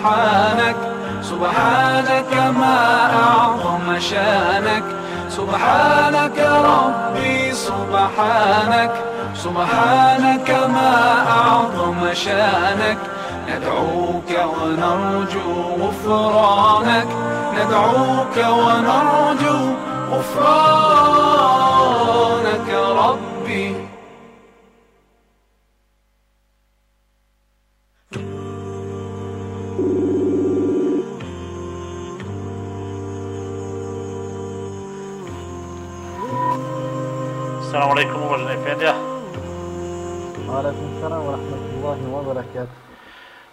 سبحانك سبحانك ما أعظم شأنك. سبحانك ربي سبحانك سبحانك ما أعظم شأنك. ندعوك ونرجو غفرانك. ندعوك ونرجو غفرانك ربي Assalamu alaikum, uvaženi Efendija. Alaikum salam wa rahmatullahi wa barakatuh.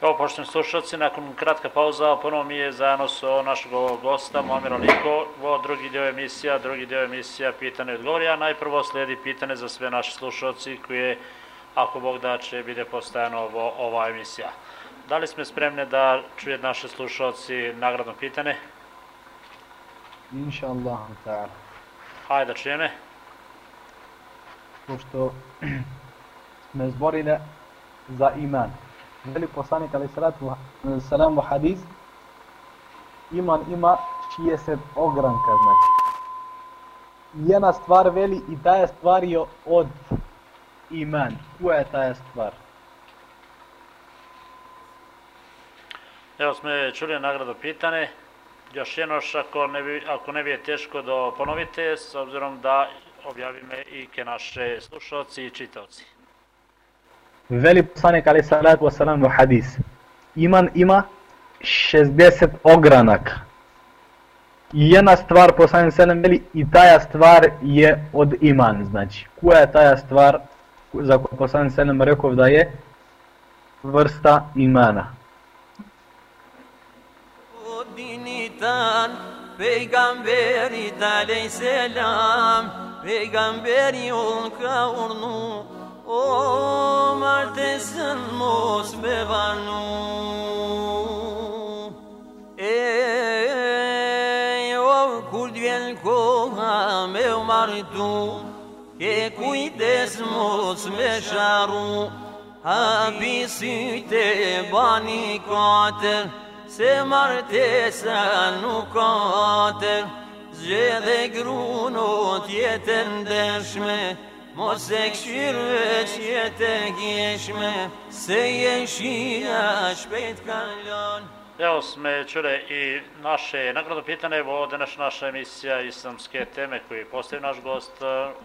Evo, poštovni slušalci, nakon kratka pauza, ponovo mi je zajedno sa našeg gosta, Momir Aliko, ovo drugi deo emisija, drugi deo emisija Pitane i odgovori, a najprvo sledi pitane za sve naše slušalci koje, ako Bog da, će bide postajano ovo, ova emisija. Da li sme spremne da čuje naše slušalci nagradno pitane? Inša Allah ta'ala. Hajde da čujeme. Pošto me zborile za iman. Veli poslanik ali salatu salam u hadis iman ima 60 ogranka znači. Jedna stvar veli i ta je stvar je od iman. Koja je ta stvar? Evo sme čuli nagrado pitane. Još jednoš, ako ne bi, ako ne bi je teško da ponovite, s obzirom da objavime i ke naše slušalci i čitaoci. Veli poslanik ali salatu wasalam u hadis. Iman ima 60 ogranaka. I jedna stvar poslanik sallam veli i taja stvar je od iman. Znači, koja je taja stvar za koju poslanik sallam rekao da je vrsta imana. dinitan Peygamberit aleyhisselam Peygamberi ol ka urnu O martesën mos me banu. E o kur t'vjen koha me u martu Ke kujdes mos me sharu Hapi syte bani katër Se martesa nuk katër atër Zgjedhe grunot jetë ndershme Mos e këshirë veç jetë e gjeshme Se jeshia shpejt kalon Evo sme čuli i naše nagradno pitanje, ovo današnja naša emisija islamske teme koji postavi naš gost,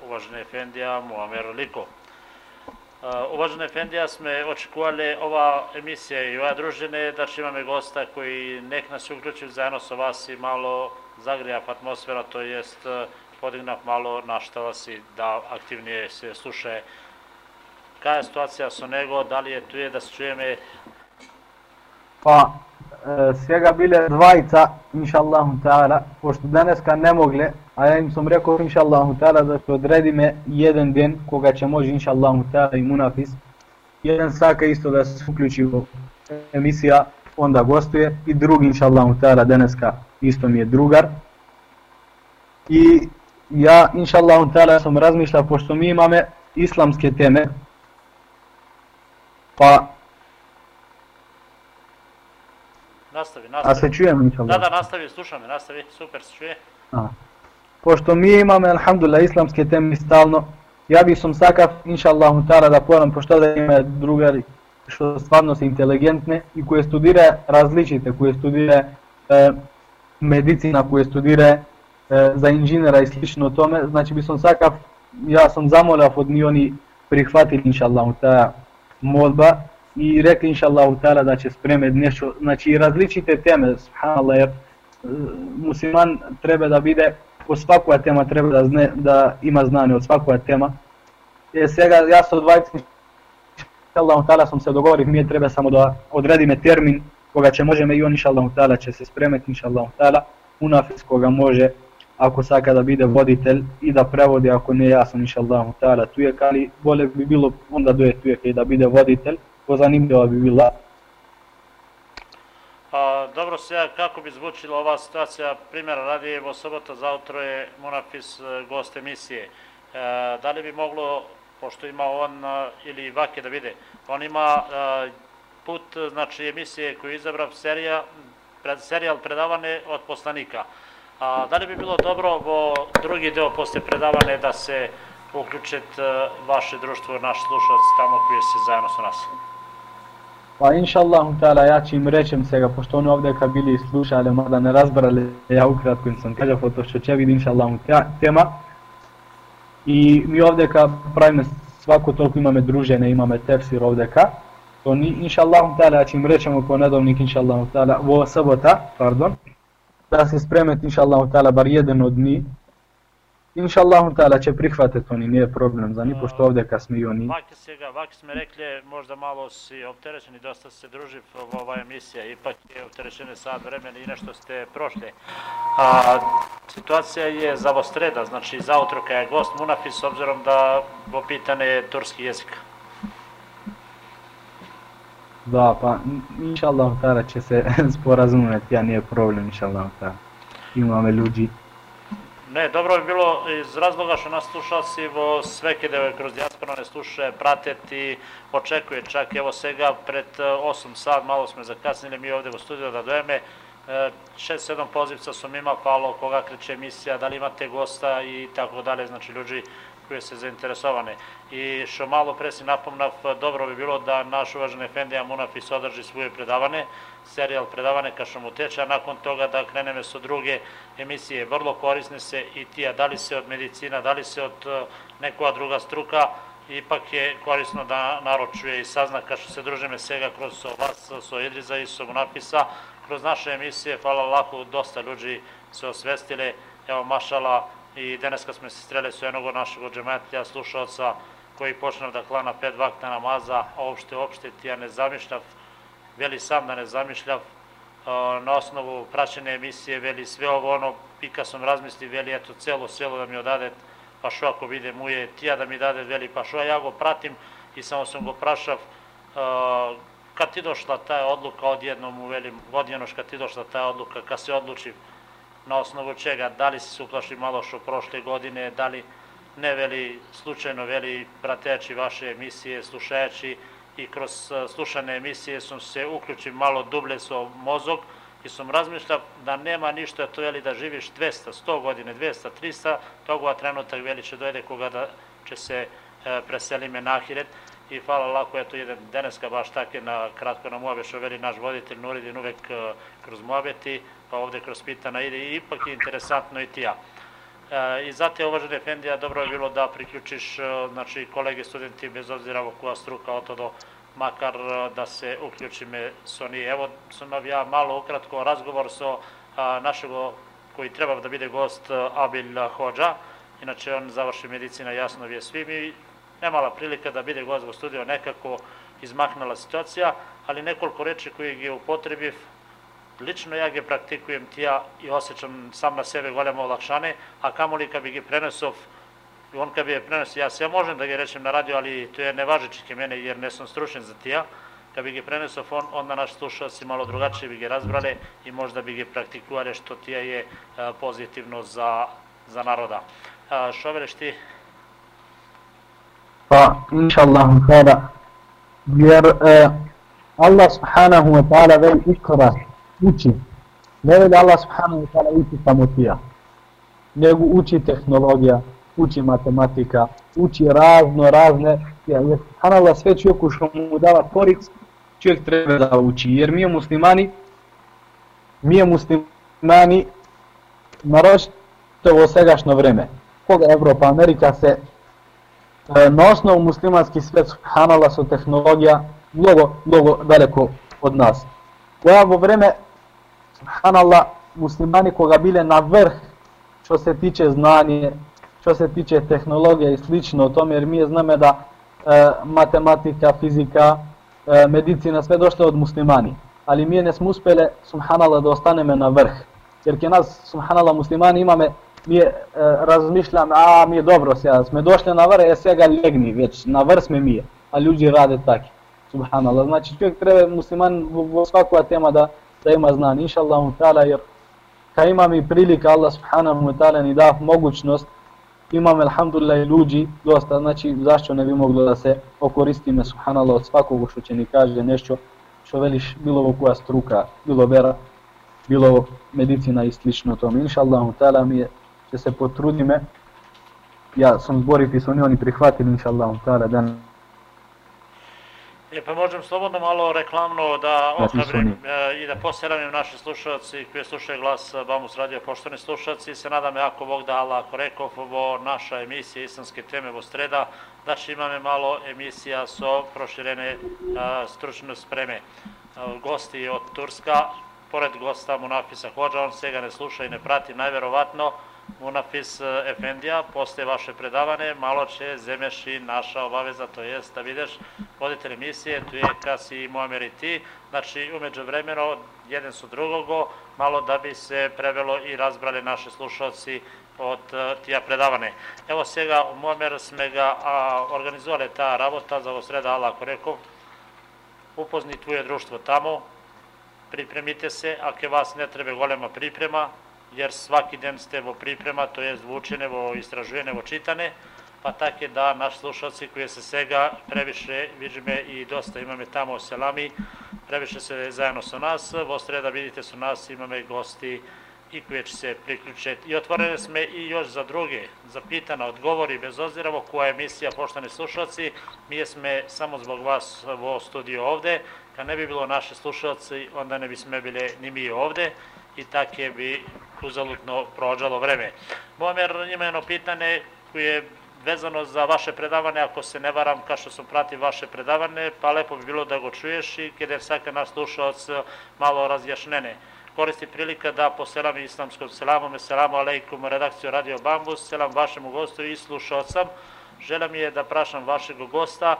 uvaženi Efendija Muamer Liko. Uh, Uvažene Efendija, sme očekuvali ova emisija i ova družine da će imame gosta koji nek nas uključi zajedno sa vas i malo zagrija atmosfera, to jest podignav malo našta vas i da aktivnije se sluša Kaja je situacija sa nego, da li je tu je da se čujeme? Pa, e, svega bile dvajica, inša Allahu ta'ala, pošto daneska ne mogle, a ja im sam rekao inša Allahu ta'ala da se odredime jedan den koga će može inša Allahu ta'ala i munafis. Jedan saka isto da se uključi u emisija, onda gostuje i drugi inša Allahu ta'ala daneska исто ми е другар. И ја, иншаллаху таала, сум размишла, пошто ми имаме исламске теме, па... Настави, настави. А се чуем, иншаллаху? Да, да, настави, слушаме, настави, супер, се чуе. А. Пошто ми имаме, алхамдулла, исламске теми стално, ја би сум сакав, иншаллаху таала, да порам, пошто да има другари што стварно се интелигентни и кои студира различите, кои студира медицина која студира за инженера и слично тоа, значи би сум сакав, јас сум замолав од нив они прихватили таа молба и рекли иншаллаху таала да ќе спреме, нешто, значи различните теми, субханаллах, јер мусиман треба да биде по свакоја тема треба да зне, да има знање од свакоја тема. Е сега јас со двајци иншаллаху таала сум се договорив, ние треба само да одредиме термин je da koga će možemo i on inshallah ta'ala će se spremiti inshallah ta'ala. Unafis koga može ako saka da bide voditelj i da prevodi ako ne ja sam inshallah ta'ala tu je ali bolje bi bilo onda doje tu je i da bide voditelj to zanimljivo bi bila. A, dobro se, kako bi zvučila ova situacija, primjera radi, evo sobota za utro je Monafis e, gost emisije. E, da li bi moglo, pošto ima on, e, ili Vake da vide, on ima e, put znači emisije koju je serija, pred, serijal predavane od poslanika. A, da li bi bilo dobro vo drugi deo posle predavane da se uključit vaše društvo, naš slušalac tamo koji se zajedno sa nas? Pa inša ta'ala, ja ću im rečem se ga, pošto oni ovdje kad bili slušali, možda ne razbrali, ja ukratko im sam kažao, to što će vidi inša tema. I mi ovdje kad pravimo svako toliko imame družene, imame tefsir ovdje ka, to ni inša Allah, ta'ala, ja ću im rečemo ponedovnik, inša Allah, ta'ala, vo sabota, pardon, da se spremeti inša ta'ala, bar jedan od njih, Inša Allah ta'ala će prihvatiti oni, nije problem za ni pošto ovdje kad smo i oni. Vaki se ga, vaki sme rekli, možda malo si opterećeni, dosta se druži ova emisija, ipak je opterećene sad vremena i nešto ste prošli. A, situacija je zavostreda, znači za utroka je gost Munafi s obzirom da bo pitane je turski jezik. Da, pa inša Allah će se sporazumjeti, ja nije problem inša Allah. Imamo ljudi Ne, dobro bi bilo iz razloga što nas slušalci vo sve kede kroz dijaspora ne slušaju, prateti, očekuje čak evo svega pred 8 sat, malo smo zakasnili mi ovde u studiju da dojeme, 6-7 pozivca su mima palo, koga kreće emisija, da li imate gosta i tako dalje, znači ljudi koje se zainteresovane. I što malo pre si napomnav, dobro bi bilo da naš uvaženi Efendija Munafis održi svoje predavane, serijal predavane ka što mu teče, a nakon toga da kreneme su druge emisije. Vrlo korisne se i tija, da li se od medicina, da li se od e, nekoja druga struka, ipak je korisno da narod čuje i sazna ka što se družime svega kroz vas, so Idriza i so Munafisa, kroz naše emisije, hvala Allahu, dosta ljudi se osvestile, evo mašala, i danas kad smo se strele su jednog našeg džemetlja, slušalca, koji počne da klana pet vakta namaza, a uopšte ti ja ne zamišljav, veli sam da ne zamišljav, na osnovu praćene emisije, veli sve ovo ono, pika sam razmisli, veli eto celo selo da mi odade, pa što ako vide mu je tija da mi dade, veli pa što ja go pratim i samo sam go prašav, kad ti došla ta odluka odjednom u velim, godinoš kad ti došla ta odluka, kad se odluči na osnovu čega, da li se uplaši malo što prošle godine, da li ne veli slučajno veli prateći vaše emisije, slušajući i kroz e, slušane emisije sam se uključio malo dublje svoj mozog i sam razmišljao da nema ništa to veli da živiš 200, 100 godine, 200, 300, toga trenutak veli će dojde koga da će se e, preseli me na Ahiret. I hvala lako, eto jedan deneska baš tako na kratko na Moabe što veli naš voditelj Nuridin uvek e, kroz Moabeti, pa ovde kroz pitana ide i ipak je interesantno i tija. E, I zato je uvažene Efendija, dobro je bilo da priključiš e, znači, kolege studenti bez obzira koja struka to do makar e, da se uključime s oni. Evo sam ja malo ukratko razgovor so a, našeg koji treba da bude gost Abil Hođa, inače on završi medicina jasno je svi mi nemala prilika da bude gost u studiju, nekako izmaknala situacija, ali nekoliko reči koji je upotrebiv Lično ja ga praktikujem tija i osjećam sam na sebe golemo olakšane, a kamoli kad bi ga prenesov, on kad bi je prenesov, ja sve možem da ga rečem na radio, ali to je nevažeći ke mene jer ne sam stručen za tija, kad bi ga prenesov, on, onda naš slušalci malo drugačije bi ga razbrale i možda bi ga praktikovali što tija je a, pozitivno za, za naroda. A, što vereš ti? Pa, inša Allah, jer e, Allah subhanahu wa ta'ala veli ikra uči. Ne veli Allah subhanahu wa ta'ala uči samo tija, nego uči tehnologija, uči matematika, uči razno razne, jer subhanallah sve čovjeku što mu dava koric, čovjek treba da uči, jer mi je muslimani, mi je muslimani, naročito u segašno vreme, koga Evropa, Amerika se e, na osnovu muslimanski svet subhanallah su tehnologija mnogo, mnogo daleko od nas. Ovo vreme subhanallah, muslimani koga bile na vrh što se tiče znanje, što se tiče tehnologije i slično o tome, jer mi znamo da e, matematika, fizika, e, medicina, sve došle od muslimani. Ali mi ne smo uspjeli, subhanallah, da ostaneme na vrh. Jer ke nas, subhanallah, muslimani imame, mi je, e, razmišljam, a mi je dobro sada, smo došli na vrh, je svega legni, već na vrh sme mi je, a ljudi rade tako. Subhanallah, znači čovjek treba musliman u svakova tema da da ima znan, inša Allahu ta'ala, jer kad imam i prilika, Allah subhanahu wa ta'ala ni da mogućnost, imam alhamdulillah i ljudi dosta, znači zašto ne bi moglo da se okoristime subhanallah od svakog što će ni kaže nešto, što veliš, bilo koja struka, bilo vera, bilo medicina i slično tome. Inša Allah, ta'ala mi je, će se potrudi me, ja sam zboriti su oni, oni prihvatili, inša Allah, ta'ala, da E, pa možem slobodno malo reklamno da ohrabrim e, i da poseravim naši slušalci koji slušaju glas Bamus Radio poštovani slušalci se nadam ako Bog da Allah ako rekao vo naša emisija islamske teme vo sreda da će imame malo emisija so proširene a, stručne spreme. A, gosti od Turska, pored gosta Munafisa Hođa, on se ga ne sluša i ne prati najverovatno, Munafis e, Efendija, posle vaše predavane, malo će zemeši naša obaveza, to jest da vidiš voditelj emisije, tu je Kasi Muamer i ti, znači umeđu vremeno, jedan su drugogo, malo da bi se prevelo i razbrali naši slušalci od uh, tija predavane. Evo сега u Muamer sme ga a, organizovali ta rabota za ovo sreda, Allah ako rekao, upozni tvoje društvo tamo, pripremite se, ako vas ne treba golema priprema, jer svaki den ste vo priprema, to je zvučene, vo istražujene, vo čitane, pa tako je da naš slušalci koji se svega previše, viđeme i dosta imame tamo Selami, previše se zajedno sa nas, vo sreda vidite su nas, imame gosti i koji će se priključiti. I otvorene sme i još za druge, za pitana, odgovori, bez obzira vo koja emisija, poštani slušalci, mi sme samo zbog vas vo studiju ovde, kad ne bi bilo naše slušalci, onda ne bi sme bile ni mi ovde, i také bi uzalutno prođalo vreme. Momer ima jedno pitanje koje je vezano za vaše predavanje, ako se ne varam, kao što sam pratio vaše predavanje, pa lepo bi bilo da go čuješ i kada je svaka nas slušalac malo razjašnene. Koristi prilika da poselam islamskom selamom, selamu alejkum, redakciju Radio Bambus, selam vašemu gostu i slušalcam. Žela mi je da prašam vašeg gosta,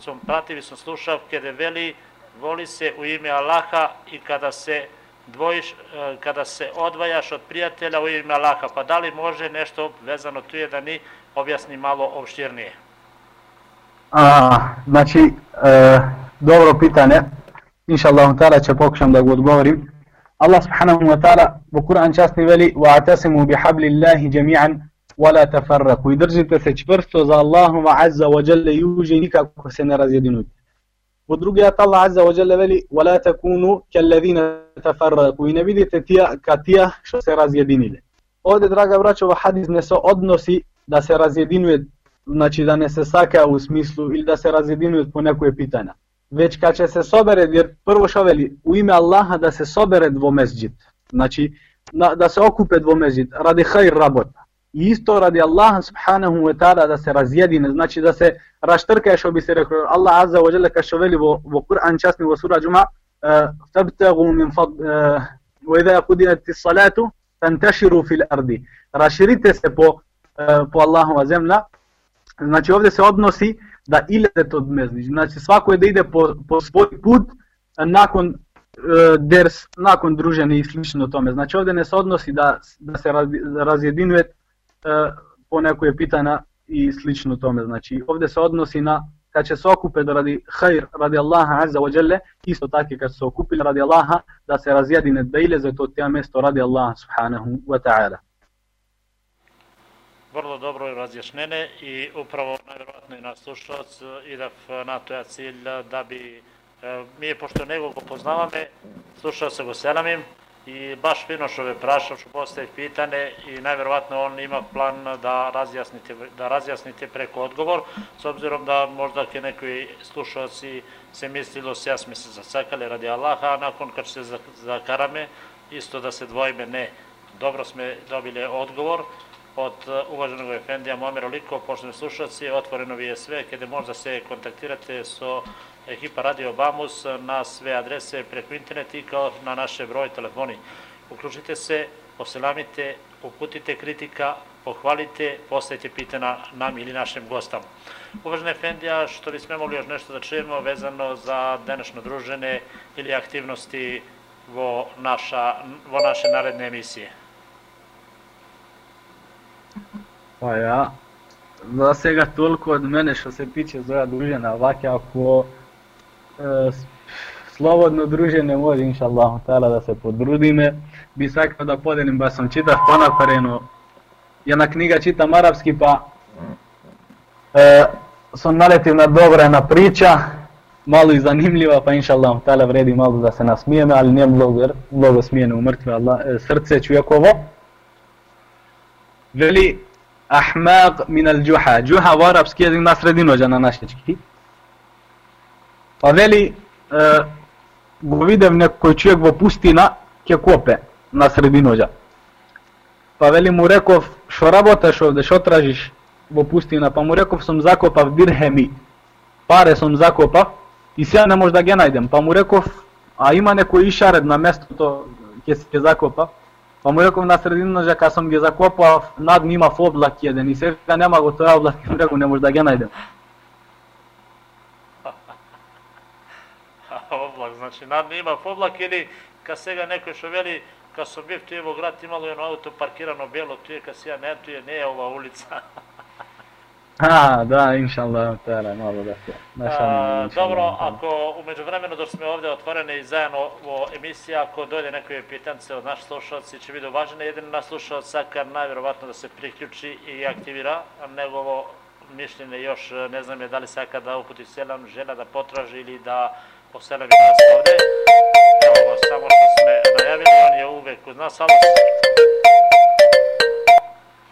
sam prativ i sam slušao, kada veli, voli se u ime Allaha i kada se dvojiš, e, kada se odvajaš od prijatelja u ime Allaha, pa da li može nešto vezano tu je da ni objasni malo opštirnije? A, znači, e, dobro pitanje. Inša Allah ta'ala će pokušam da ga odgovorim. Allah subhanahu wa ta'ala u Kur'an časni veli وَاعْتَسِمُوا بِحَبْلِ اللَّهِ جَمِيعًا وَلَا تَفَرَّقُوا I držite se čvrsto za Allahom azza wa jalla i uđe nikako se ne razjedinujte. Po drugi ajet Allah Azza wa Jalla veli: "Wa la takunu kellezina tafarraqu." I ne vidite tija ka tija što se razjedinile. Ovde draga braćo, ovaj hadis ne se odnosi da se razjedinuje, znači da ne se saka u smislu ili da se razjedinuje po nekoj pitanja. Već kad će se sobere, jer prvo što veli, u ime Allaha da se sobere dvomezđit. Znači, da, da se okupe dvomezđit, radi hajr rabota. I isto radi Allaha subhanahu wa ta'ala da se razjedine, znači da se raštrka što bi se rekao Allah azza wa jalla kao veli vo, Kur'an časni vo sura Džuma min fad wa idha qudiyat as-salatu fantashiru fil ardi. Raširite se po po Allahova zemlja. Znači ovdje se odnosi da ilete od mezli. Znači svako je da ide po, po svoj put nakon ders, nakon druženja i slično tome. Znači ovdje ne se odnosi da, da se razjedinuje по некој питања и слично томе. Значи, овде се односи на кога ќе се окупен да ради хаир ради Аллаха Азза Ваджеле, исто така кога се окупили ради Аллаха, да се разјади не бейле, за тоа место ради Аллаха Субханаху Ва Та'ала. Врло добро разјашнене и управо најверојатно и наш и да на тоја цил да би ми е пошто него го познаваме, слушао се го селамим, i baš je prašao, što postaje pitane i najverovatno on ima plan da razjasnite, da razjasnite preko odgovor, s obzirom da možda ke neki slušalci se mislilo se ja smo se zacakali radi Allaha, a nakon kad se zakarame, isto da se dvojme ne. Dobro sme dobili odgovor od uvaženog Efendija Momira Liko, poštovni slušalci, otvoreno vi je sve, kada možda se kontaktirate so ekipa Radio Bamus na sve adrese preko interneta i kao na naše broj telefoni. Uključite se, poselamite, uputite kritika, pohvalite, postavite pitanja nam ili našem gostam. Uvažene Efendija, što bi sme mogli još nešto da čujemo vezano za današnje družene ili aktivnosti vo, naša, vo naše naredne emisije? Pa ja, za svega toliko od mene što se tiče zove družena, ovak ako slobodno druženje može inša Allah da se podrudime, bi sakao da podelim, ba sam čitav ponapareno, jedna knjiga čitam arapski pa e, sam naletiv na dobra jedna priča malo i zanimljiva, pa inša Allah vredi malo da se nasmijeme, ali nije mnogo, mnogo smijene u mrtve Allah, e, srce čovjekovo. Veli, ahmaq min al džuha, džuha u arapski jezik na sredinođa na našečki. Па вели, е, го видев некој човек во пустина, ќе копе на срединоѓа. Па вели му реков, шо работеш овде, што тражиш во пустина? Па му реков, сум закопав дирхеми, паре сум закопав и сега не може да ги најдем. Па му реков, а има некој ишаред на местото, ќе се ќе закопа. Па му реков на срединоќа, кога сум ги закопав, над нима имав облак еден и сега нема го тоа облак, му реков, не може да ги најдем. Облак, значи над има облак или ка сега некој што вели ка сум бив тие во град имало едно ауто паркирано бело, тие ка сега не, тие не е ова улица. А, да, иншаллах, тера, malo da se našalimo. Dobro, ako umeđu vremenu dok smo ovde otvoreni i zajedno u emisiji, ako dojde neko pitance od naših slušalci, će biti uvažene. Jedan naš slušalac Sakar najverovatno da se priključi i aktivira njegovo mišljenje još, ne znam je da li Sakar da uputi selam, žela da potraži ili da poselami nas ovde. Evo, samo što sme najavili, on je uvek uz nas, ali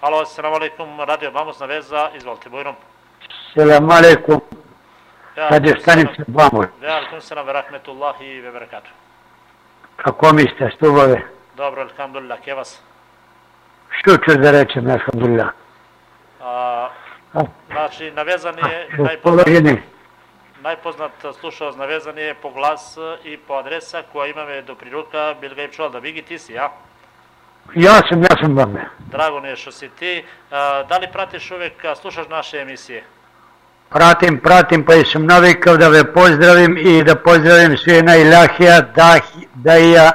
Alo, assalamu alaikum, radio Bamosna veza, izvolite, Bujrom. Selamu alaikum, radio stanica Bamos. Ve alaikum salam ve rahmetullahi ve berekatu. Kako mi ste, stubove? Dobro, alhamdulillah, ke vas? Što ću da rečem, alhamdulillah? A, znači, navezan je A, najpoznat, slušalac navezan je po glas i po adresa koja imame do priruka Bilga Čuval, da Bigi ti si, ja? Ja sam, ja sam vame. Drago mi je što si ti. A, da li pratiš uvek, slušaš naše emisije? Pratim, pratim, pa sam navikao da ve pozdravim i da pozdravim sve na Ilahija, Dahi, Daija,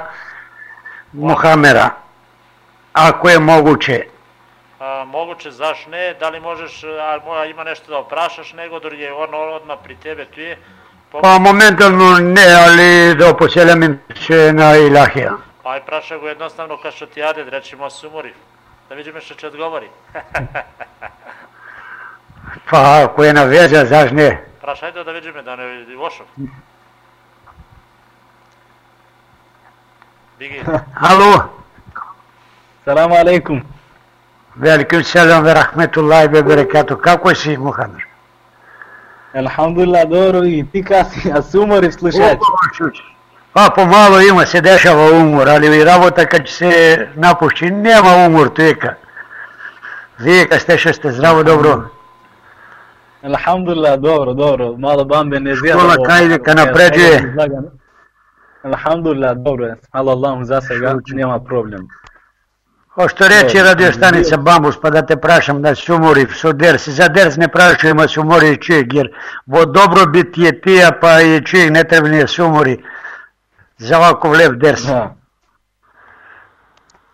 Muhamera. Ako je moguće. могуче заш не, дали можеш, а има нешто да опрашаш него, други е он одма при тебе тој. Па моментално не, али да опоселям се на Илахија. Па и праша го едноставно кај што ти јаде, речимо сумори. Да видиме што ќе одговори. Па, ако е на вежа, заш не? Прашајте да видиме, да не лошо. Биги. Алло. Салам алейкум. Velikim selam ve rahmetullahi ve berekatu. Kako si, Muhammed? Alhamdulillah, dobro i ti kasi, a su umori slušać. Pa pomalo ima se dešava umor, ali i rabota kad se napušći, nema umor tujeka. Vijeka ste što ste zdravo, dobro. Alhamdulillah, dobro, dobro, malo bambe ne zjeda. Škola kajde napređuje. Alhamdulillah, dobro, hvala Allahu za svega, nema problem. Što reći radio stanica Bambus, pa da te prašam da se umori, su ders. Za ders ne prašujemo se umori čovjek, jer vo dobrobit je tija, pa i čovjek ne treba ni da se umori za ovako lep ders. Da.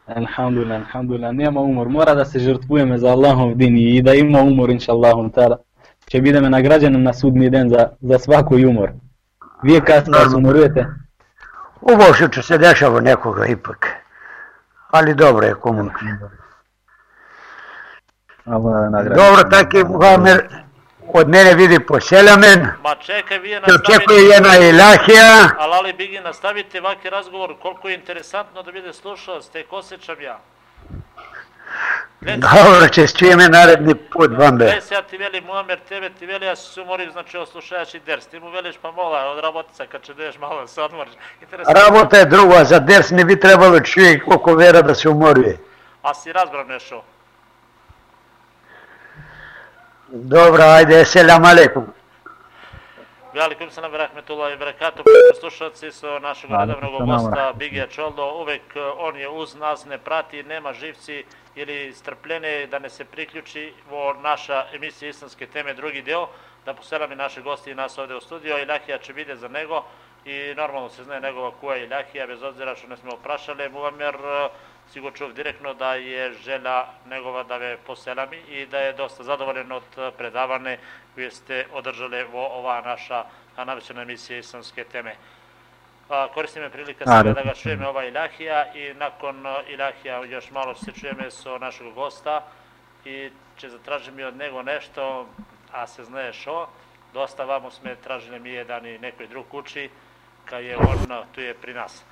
Alhamdulillah, alhamdulillah, nema umor, mora da se žrtvujeme za Allahov din i da ima umor, inša Allahum ta'ala. Će budeme nagrađeni na sudni den za, za svaki umor. Vi kad se Normalno. umorujete? Će se dešava nekoga ipak. Ali dobro je komu. Allah nagradi. Dobro, taki Muhammed od mene vidi poselamen. ma čekaj, vi je Te očekuje nastavite, jedna ilahija. ali ali Bigi, nastavite ovaki razgovor, koliko je interesantno da vide slušalac, tek osjećam ja. Добро, ќе чуеме наредни пут, Бамбе. Бе, сега ти вели Муамер, тебе ти вели, јас се уморив, значи ослушаеш и дерс. Ти му велиш, па мола, од работица, кога ќе дадеш мало, да се одмориш. Интересно. Работа е друга, за дерс не би требало човек колку вера да се умори. А си разбрав нешто. Добро, ајде, селам алейкум. Валикум се набрахме тула и бракато, слушаци па со нашего недавнего госта Бигија Чолдо, увек он е уз нас, не прати, нема живци, ili strpljenje da ne se priključi vo naša emisija islamske teme drugi deo, da poselami naše gosti i nas ovde u studio. Ilahija će vide za nego i normalno se zna njegova kuja Ilahija, bez obzira što ne smo prašali. Muamer eh, si go čuv direktno da je želja njegova da me poselami i da je dosta zadovoljen od eh, predavane koje ste održali vo ova naša a navećena emisija islamske teme. A, koristim je prilika sada da ga čujeme ova ilahija i nakon a, ilahija još malo se čujeme so našeg gosta i će zatražim i od nego nešto, a se znaje šo, dosta vamo sme tražili mi jedan i nekoj drug kući, kad je on tu je pri nas.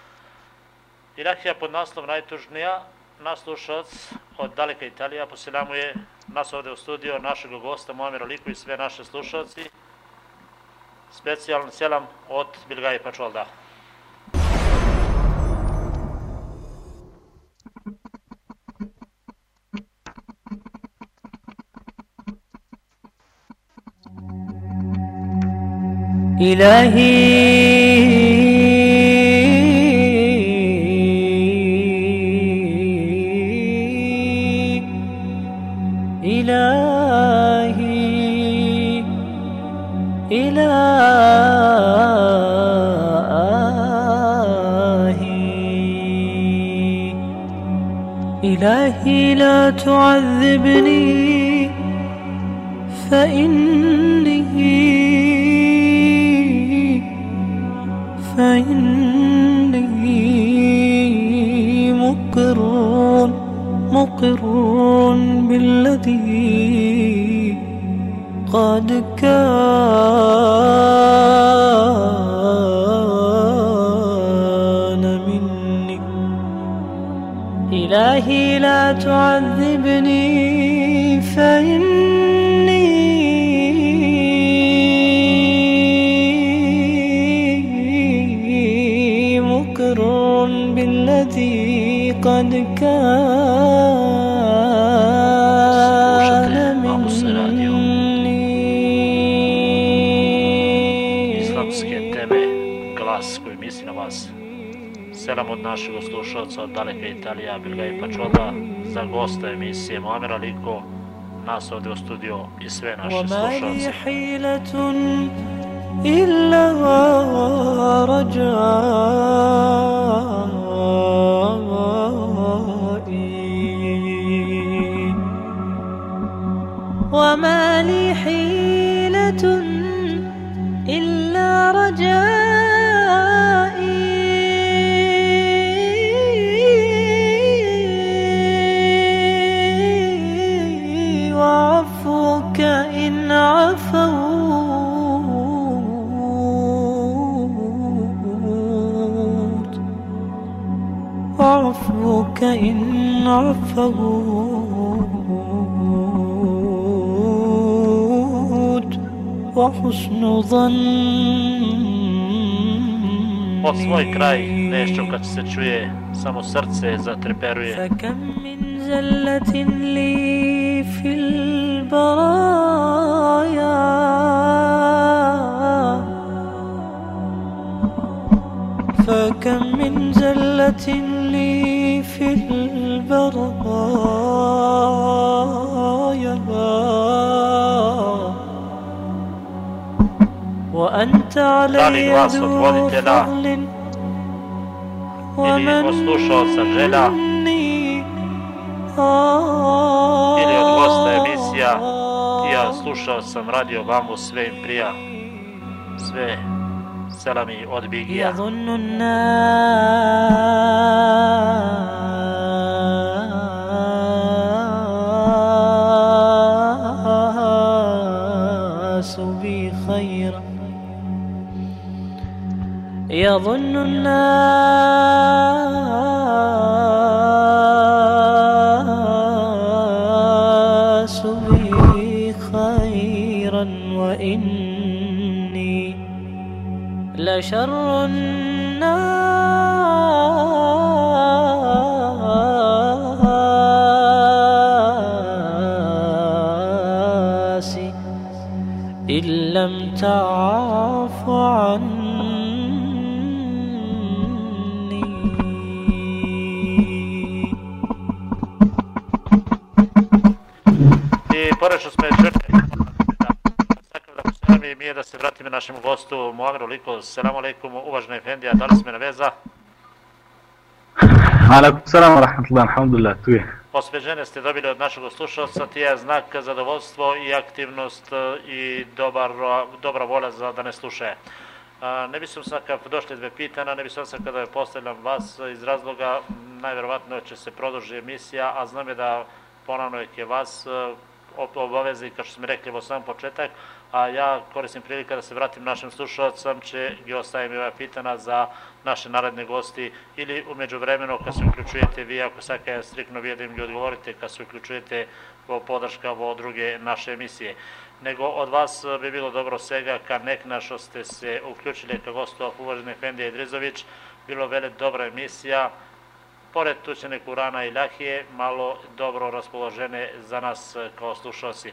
Ilahija pod naslov najtužnija, naš slušalac od daleka Italija posilamuje nas ovde u studio, našeg gosta Moamira Liku i sve naše slušalci. Specijalan selam od Bilgaje Pačolda. إلهي. إلهي. إلهي. إلهي لا تعذبني. قد كان مني. إلهي لا تعذبني فإني مقر بالذي قد كان. Našeg slušalca od daleka Italija, Bilgaj Pačoda, za gosta emisije Moamer Aliko, nas ovde u studio i sve naše slušalce. إلا رجائي وما لي حيلة إلا رجائي وعفوك إن عفوت وحسن Pod svoj kraj nešto kad se čuje, samo srce zatreperuje. فكم من زلة لي في البرايا فكم من زلة لي في البرايا وأنت علي ذو فضل želja ili od gosta emisija ja slušao sam radio Bambu sve im prija sve selami od Bigija يظن الناس بي خيرا وإني لشر الناس إن لم تعف عني Pored što da poselam i mi je da se vratimo našem gostu Muameru Liko. Selamu alaikum, uvažena Efendija, da li sme na veza? Alaikum salam rahmatullah, alhamdulillah, tu je. Posveđene ste dobili od našeg slušalca, ti je znak zadovoljstvo i aktivnost e, i dobar, dobra volja za da ne slušaje. A, Ne bi sam sad kad došli dve pitanja, ne bi sam sad kada je postavljam vas iz razloga, m, najverovatno će se produži emisija, a znam je da ponovno je vas e, ob- obaveze, kao što smo rekli u sam početak, a ja koristim prilika da se vratim našim slušalcam, će i ostavim i ova pitana za naše naredne gosti ili umeđu vremenu kad se uključujete vi, ako sad kad strikno vidim da odgovorite, kad se uključujete vo podrška vo druge naše emisije. Nego od vas bi bilo dobro svega kad nek na što ste se uključili kao gostov uvaženi Efendija Idrizović, bilo vele dobra emisija, pored tućenog Kurana i Lahije, malo dobro raspoložene za nas eh, kao slušalci.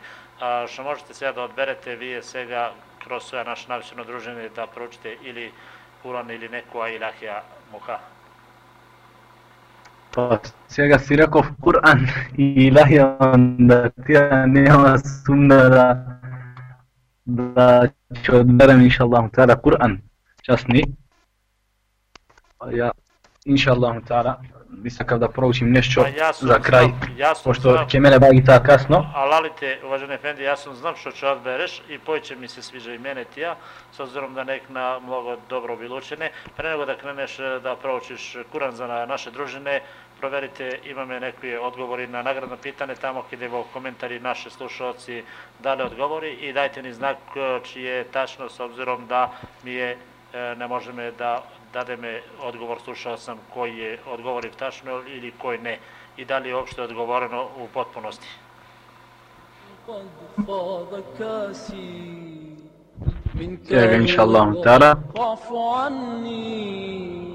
Što možete sve ja da odberete, vi je svega kroz svoja naša navišeno druženje da pročite ili Kuran ili neku Ilahija Muha. Pa svega si rekao Kur'an i Ilahija, onda ti ja nema sumnja da, da ću odberem, inša Allah, tada Kur'an, časni. Ja, inša Allah, tada. Misakav da proučim nešto Pa ja sam za kraj, znao- ja sam pošto znao- će mene bagi ta kasno. Ali alite, uvaženi Efendi, ja sam znam što će odbereš i pojeće mi se sviđa i mene ti ja, s obzirom da nek na mnogo dobro bilučene. Pre nego da kreneš e, da proučiš Kuran za na- naše družine, proverite imame neki odgovori na nagradno pitanje tamo gde vo komentari naše slušalci dale odgovori i dajte ni znak e, čije je tačno s obzirom da mi je e, ne može me da dade me odgovor slušao sam koji je odgovori tačno ili koji ne i da li je uopšte odgovoreno u potpunosti. قد فاض كاسي منك Sjega, inša Allah, يا ta'ala. واعف عني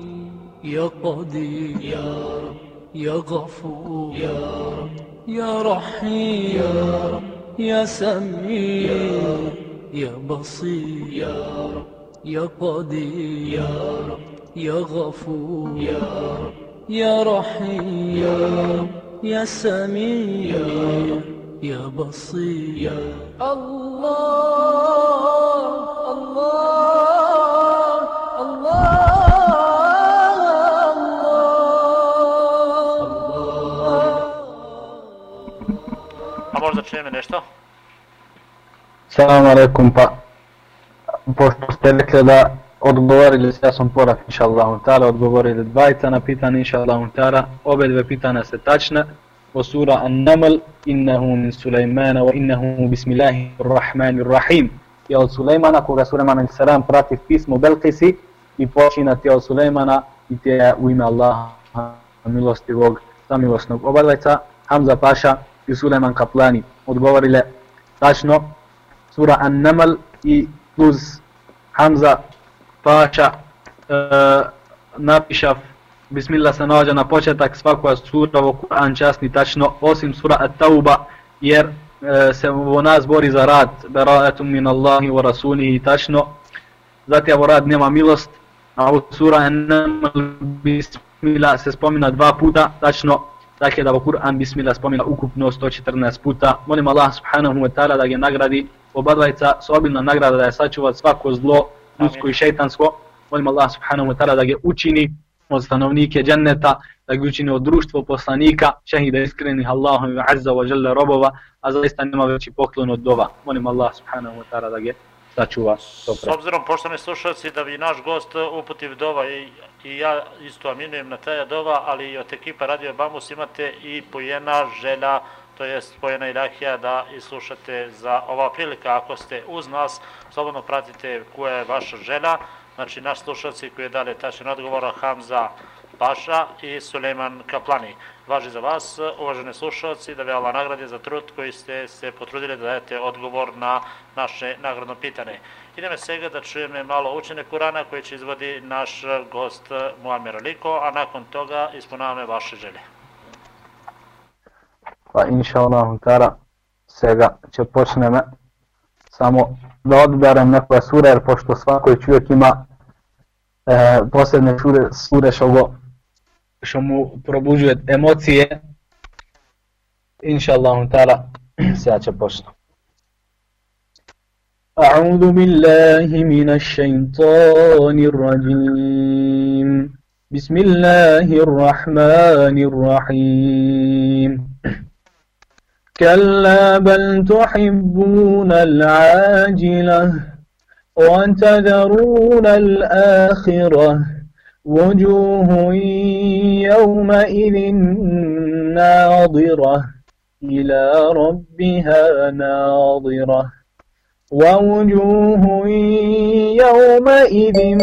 يا قدير يا رب يا غفور يا رب يا رحيم يا رب يا سميع يا بصير يا رب يا قدير يا رب يا غفور يا رب يا رحيم يا رب يا سميع يا بصير. يا الله الله الله A možda čujeme nešto? Salam alaikum, pa. Pošto ste rekli da odgovorili, ja sam porak inša Allah ta'ala, odgovorili dvajica na pitanje inša Allah ta'ala, obe dve pitanja se tačne, o sura An-Naml, innehu min Sulejmana, wa innehu bismillahi rahmani rahim, je od Sulejmana, koga Sulejman a.s. prati pismo Belkisi i počinati od Sulejmana i te je u ime Allaha milostivog, samilosnog obadvajca, Hamza Paša i Sulejman Kaplani odgovorile tačno sura An-Naml i plus Hamza Paša e, napišav Bismillah se nađe na početak svakova sura u Kur'an časni tačno osim sura At-Tauba jer e, se u nas bori za rad Bera'atum min Allahi wa rasulihi tačno zatim ovo rad nema milost a u sura An-Naml Bismillah se spomina dva puta tačno Dakle da u Kur'an Bismillah spomina ukupno 114 puta. Molim Allah subhanahu wa ta'ala da ga nagradi obadvajca s obilna nagrada da je sačuvat svako zlo ljudsko i šeitansko. Molim Allah subhanahu wa ta'ala da ga učini od stanovnike dženneta, da ga učini od društvo poslanika, šehida iskrenih Allahom i azza wa jalla robova, a zaista nema veći poklon od dova. Molim Allah subhanahu wa ta'ala da ga sačuva to S obzirom, poštovani slušalci, da bi naš gost uputiv dova i, i ja isto aminujem na taja dova, ali i od ekipa Radio Bambus imate i pojena želja, to jest pojena ilahija da islušate za ova prilika. Ako ste uz nas, slobodno pratite koja je vaša želja. Znači, naš slušalci koji je dali tačan odgovor, Hamza Paša i Suleiman Kaplani. Važi za vas, uvažene slušalci, da ve Allah nagradi za trud koji ste se potrudili da dajete odgovor na naše nagradno pitanje. Ideme svega da čujeme malo učene Kurana koji će izvodi naš gost Muamer Aliko, a nakon toga ispunavame vaše želje. Pa inša Allah ta'ala svega će počneme samo da odberem nekoja sura jer pošto svakoj čovjek ima e, posebne sure, sure što, go, što mu probuđuje emocije inša Allah ta'ala sada će počnu أعوذ بالله من الشيطان الرجيم بسم الله الرحمن الرحيم كلا بل تحبون العاجلة وتذرون الآخرة. وجوه يومئذ ناظرة إلى ربها ناظرة. ووجوه يومئذ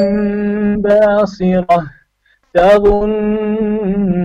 باصرة تظن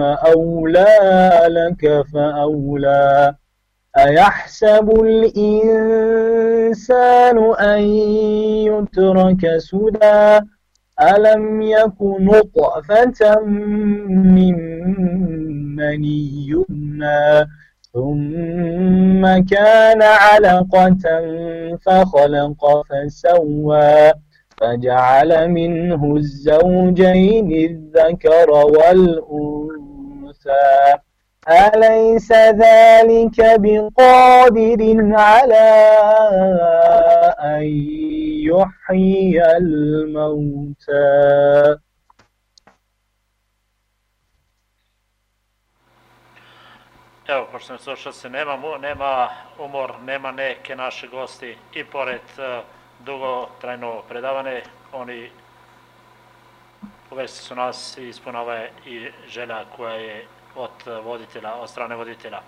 أولى لك فأولى. أيحسب الإنسان أن يترك سدى؟ ألم يك نطفة من مني يمنى؟ ثم كان علقة فخلق فسوى. فجعل منه الزوجين الذكر والأنثى أليس ذلك بقادر على أن يحيي الموتى Evo, pošto me slušalci, nema, mu- nema umor, nema neke naše gosti i pored uh, dugotrajno predavane, oni uvesti su nas i ispunava i želja koja je od voditelja, od strane voditelja.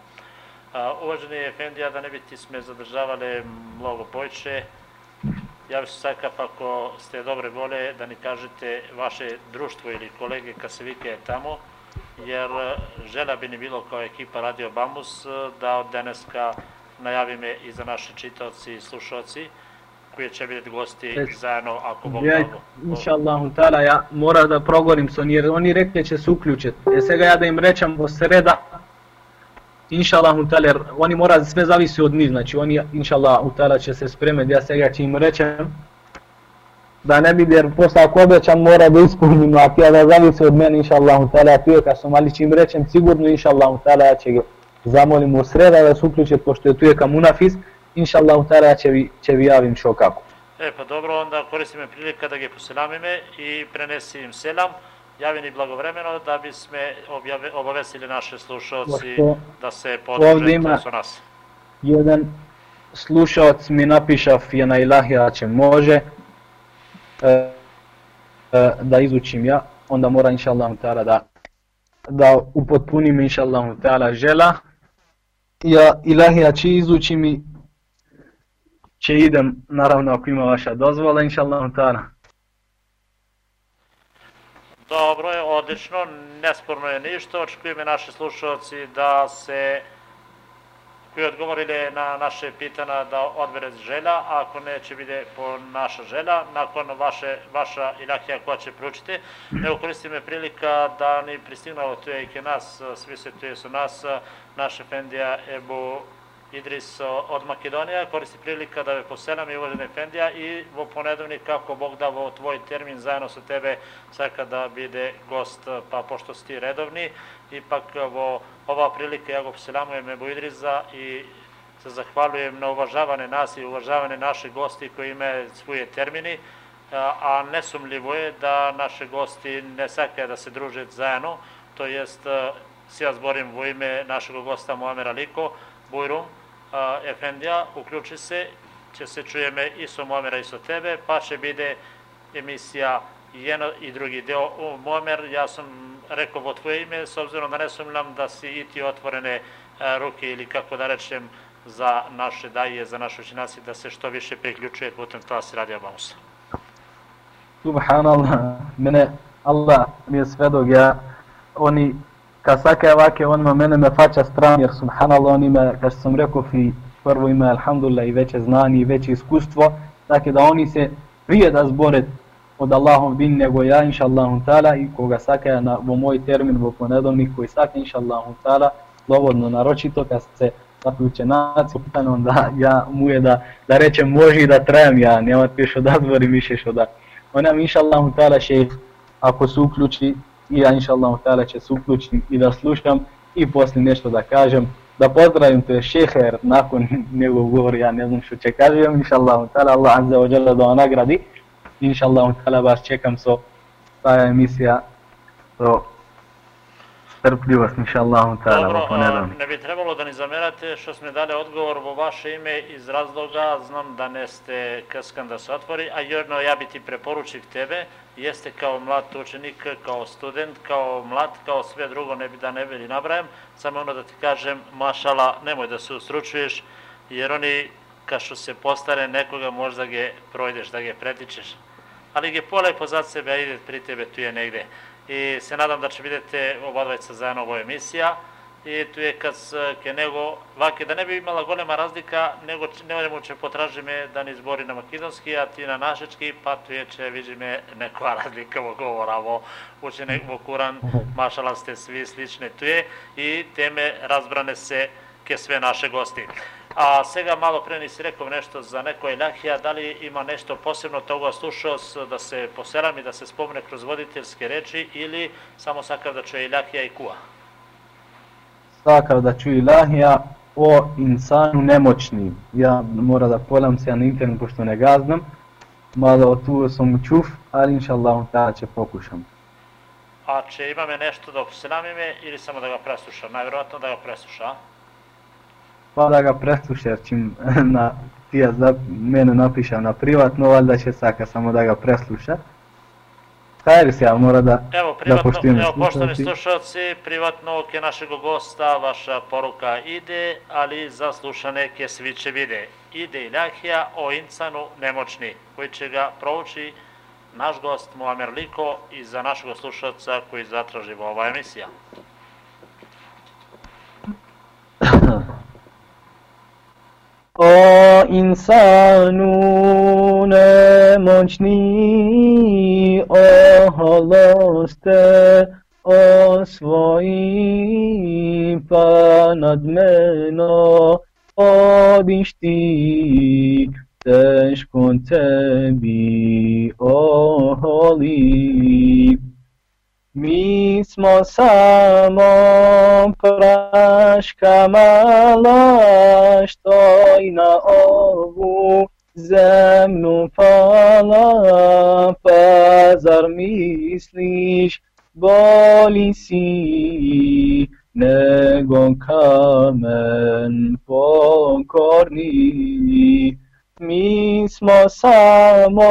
Uvaženi Efendija, da ne bi ti sme zadržavali mnogo pojiče, ja bih se sakap ako ste dobre volje da ni kažete vaše društvo ili kolege Kasevike je tamo, jer e, želja bi ni bilo kao ekipa Radio Bambus e, da od daneska najavime i za naše čitaoci i slušalci koji će biti gosti Yes. zajedno ako Bog Ja, da. inša Allahu ta'ala, ja mora da progovorim s oni, jer oni rekli će se uključiti. E сега ja da im rečem po sreda, inša Allahu ta'ala, jer oni mora, sve zavisi od njih, znači oni inša Allahu ta'ala će se spremiti, ja сега će im rečem, da ne bi, jer posle ako obećam mora da ispunim, a ja da zavisi od mene, inša Allahu ta'ala, tu je kad sam, ali će im rečem sigurno, inša Allahu ta'ala, ja će ga zamolim u sreda da se uključe, pošto je tu je ka munafis, inša ja će vi, će vi javim šo kako. E pa dobro, onda koristim prilika da ga poselamime i prenesi im selam, javini blagovremeno da bi sme objave, obavestili naše slušalci da se podruže su nas. jedan slušaoc mi napiša je na ilahija će može e, e, da izučim ja, onda mora inša Allah da, da upotpunim inša Allah žela. Ja ilahija će izučim i će idem, naravno ako ima vaša dozvola, inša Allah. Dobro je, odlično, nesporno je ništa, očekujeme naši slušalci da se koji odgovorili na naše pitana da odbere želja, a ako neće bude po naša želja, nakon vaše, vaša ilahija koja će pručiti, evo koristi me prilika da ni pristignalo tu je i nas, svi se tu je su nas, naš Efendija Ebu Idris od Makedonija, koristi prilika da ve poselam i uvažene Efendija i vo ponedovnik kako Bog da vo tvoj termin zajedno sa tebe sad da bide gost, pa pošto si ti redovni, ipak vo ova prilika ja go poselamujem Ebu Idriza i se zahvalujem na uvažavane nas i uvažavane naše gosti koji imaju svoje termini, a nesumljivo je da naše gosti ne sake da se druže zajedno, to jest se ja zborim u ime našeg gosta Muamera Liko, Bujrum, a, Efendija, uključi se, će se čujeme i so Muamera i so tebe, pa će bide emisija jedno i drugi deo. U Muamer, ja sam rekao vo tvoje ime, s obzirom da ne sumnjam da si i ti otvorene a, ruke ili kako da rečem za naše daje, za naše učinasi, da se što više priključuje putem klasi Radio Bamusa. Subhanallah, mene Allah mi je svedog, ja, oni, kad svake on ma mene me faća stran, jer subhanallah, oni me, kao što sam rekao, fi prvo imaju alhamdulillah i veće znanje i veće iskustvo, dakle da oni se prije da zbore od Allahov din nego ja inša Allahu ta'ala i koga sakaja na u moj termin u ponedovnik koji saka inša Allahu ta'ala slobodno naročito kad se zaključe pitanje onda ja mu je da, da rečem može i da trajem ja nema ti da zborim više što da. Onam inša Allahu ta'ala šejh ako se uključi i ja inša ta'ala će se uključiti i da slušam i poslije nešto da kažem. Da pozdravim te šehe jer nakon njegov govor ja ne znam što će kažem inša ta'ala Allah azza wa jalla da nagradi. Inša Allah, vas čekam so ta emisija so strpljivost, inša Allah, Dobro, a, ne bi trebalo da ni zamerate što smo dali odgovor u vaše ime iz razloga, znam da ne ste kaskan da se otvori, a jedno ja bi ti preporučio tebe, jeste kao mlad učenik, kao student, kao mlad, kao sve drugo, ne bi da ne bili nabrajam, samo ono da ti kažem, mašala, nemoj da se ustručuješ, jer oni, kad što se postare nekoga, možda ga projdeš, da ga pretičeš ali ga polepo za sebe, a ide pri tebe, tu je negde. I se nadam da će vidjeti oba dvajca zajedno ovo emisija. и тој кас ке него ваке да не би имала голема разлика, него него ќе потражиме да ни збори на македонски, а ти на нашечки, па тој ќе видиме некоја разлика во говора во ученик во Куран, машала сте сви слични тој и теме разбране се ке све наши гости. А сега мало пре ни си реков нешто за некој лахија, дали има нешто посебно тога да слушаос да се поселам и да се спомне кроз водителски речи или само сакав да чуе и лахија и куа? Da čuje ilahija o insanu nemoćni. Ja mora da polam se na internet pošto ne gaznam. Malo tu sam čuf, ali inša Allah ta će pokušam. A će imame nešto da poselam ime ili samo da ga presluša? Najvjerojatno da ga presluša, pa da ga presluša, čim na, tija za mene napiša na privatno, valjda će saka samo da ga presluša. Se ja mora da Evo, privatno, da evo poštovani slušalci, privatno ke našeg gosta vaša poruka ide, ali za slušane ke svi će vide. Ide ilahija o insanu nemoćni, koji će ga prouči naš gost Muamer Liko i za našeg slušalca koji zatraži ova emisija. O insanun moćni, o holoste, o svojim pa nad meno odišti, teško tebi, o holi. Mi smo samo praška mala što i na ovu zemlju pala, pa zar misliš boli si nego kamen pokorni. Mi smo samo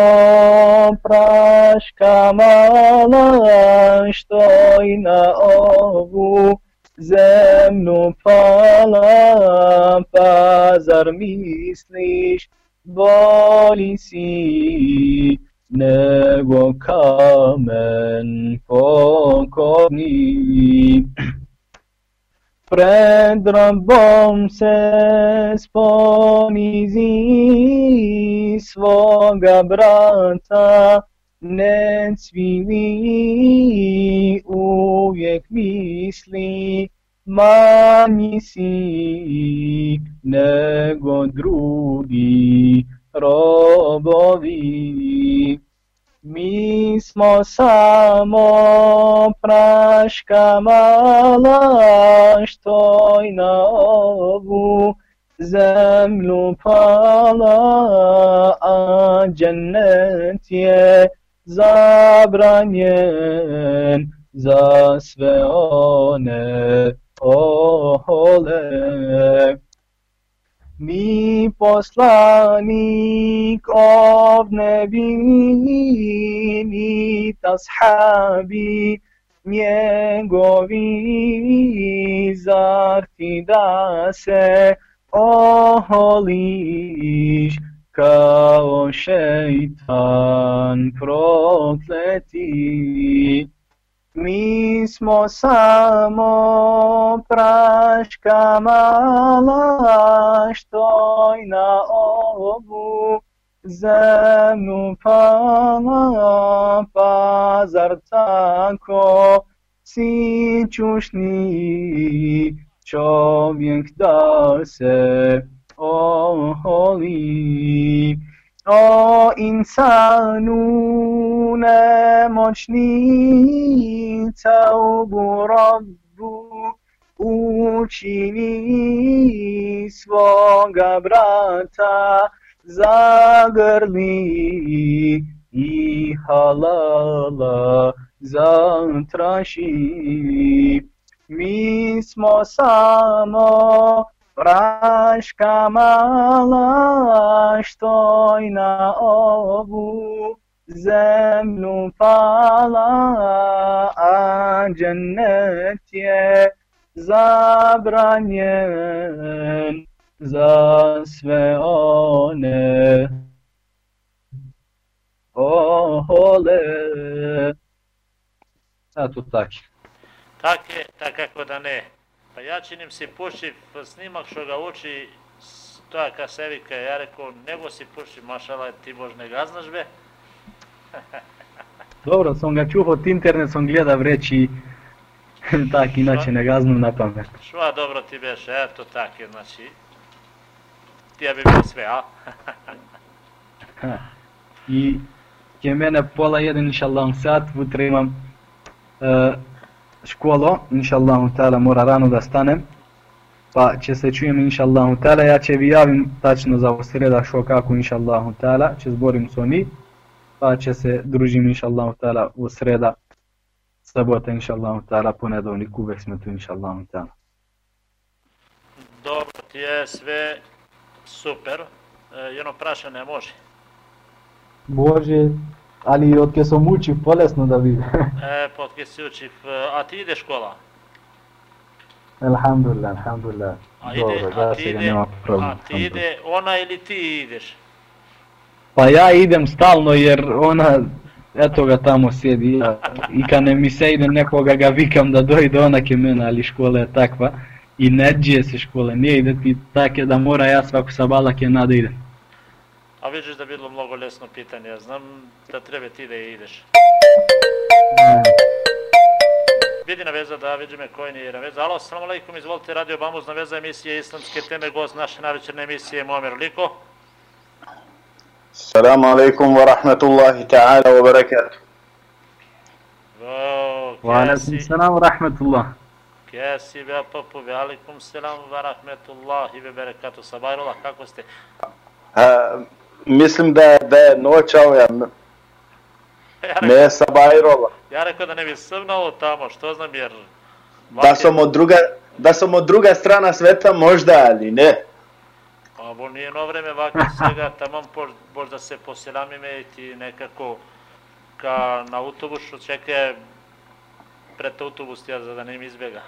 praška mala što i na ovu zemlju pala, pa zar misliš boli si nego kamen pokorni. Pred robom se sponizi svoga brata, ne cvili, uvijek misli, manji si nego drugi robovi. Mi smo samo praška mala što i na ovu zemlju pala, a džennet je zabranjen za sve one ohole. Mi poslanik ovne bili, tashabi njegovi, zar ti da se oholiš kao šeitan prokleti. Mi smo samo praška mala što i na ovu zemlju pala, pa zar tako si čušni čovjek da se oholi. ا انسانونا منشنی تا ربو او چینی سوغا برتا زاگرلی ای حالا زان تراشی میسما سامو praška mala što i na ovu zemlju pala, a džennet je zabranjen za sve one ohole. Eto tako. Tak je, tak kako da Па ја чиним си пушив снимак што га учи тоа ка се вика, ја реко не го си пушив машала, ти бож не га знаш бе. Добро, сум га чув од интернет, сум гледав речи, так, иначе не газну на памет. Шва добро ти беше, ето така, значи, тија би бил све, а? И ќе мене пола еден, иншаллах, сад, утре имам uh, školo, inša Allah, ta'ala mora rano da stanem, pa će se čujem, inša Allah, ta'ala, ja će vi javim tačno za ovo sreda što kako, inša Allah, ta'ala, će zborim s oni, pa će se družim, inša Allah, ta'ala, u sreda, sabota, inša Allah, ta'ala, ponedovnik, uvek smo tu, inša Allah, ta'ala. Dobro ti je, sve super, e, jedno prašanje može. Može, ali od kje sam učiv polesno da bi. E, potke si učiv, a ti ide škola? alhamdulillah, alhamdulillah. A ide, Dobro, a da ti ide, a ti ide ona ili ti ideš? Pa ja idem stalno jer ona, eto ga tamo sjedi. Ja, I kad ne mi se ide nekoga ga vikam da dojde ona ke mene, ali škola je takva. I ne džije se škole, nije ide ti take da mora ja svaku sabalak je nada idem. A vidiš da je bilo mnogo lesno pitanje. Ja znam da treba ti da je ideš. Vidi na veza da vidi me koji nije na veza. Alo, assalamu alaikum, izvolite, Radio Bambuz na veza emisije Islamske teme, gost naše navečerne emisije Momer Liko. Assalamu alaikum wa rahmatullahi ta'ala wa barakatuh. Okay, wa alaikum salam wa rahmatullah. Kesi be popu, ve alaikum salam wa rahmatullahi wa barakatuh. Sabajrullah, kako ste? Uh, mislim da je, da je noć m- Ja rekao, ne Sabajrola. ja rekao da ne bi srnao tamo, što znam, jer... Da sam od druga, da sam od druga strana sveta možda, ali ne. Pa bo nije no vreme vaka svega, tamam po, možda se poselamime i ti nekako ka na autobusu čeka pred autobus ja za da ne im izbjega.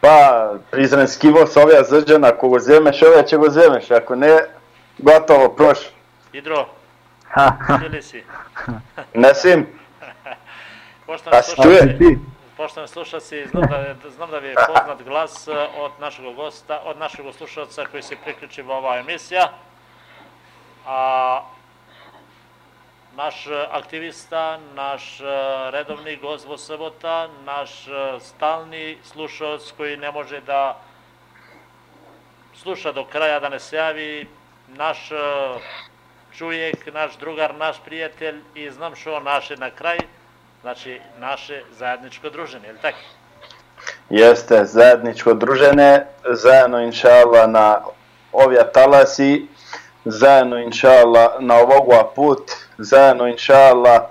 Pa, prizrenskivo s ove zrđana, ako go zemeš, ove će go zemeš, ako ne, gotovo, prošlo. Idro, Ha, ha. ili si? Nesim, Poštovani slušalci, poštovani slušalci, znam da, je- znam da vi je poznat glas eh, od našeg gosta, od našeg slušalca koji se priključi u ova emisija. A naš eh, aktivista, naš eh, redovni gost vo subota, naš stalni slušalac koji ne može da sluša do kraja, da ne se javi, naš eh, čujek, naš drugar, naš prijatelj i znam što naše na kraj, znači naše zajedničko druženje, je li tako? jeste zajedničko druženje, zajedno inša Allah na ovja talasi, zajedno inša Allah na ovogva put, zajedno inša Allah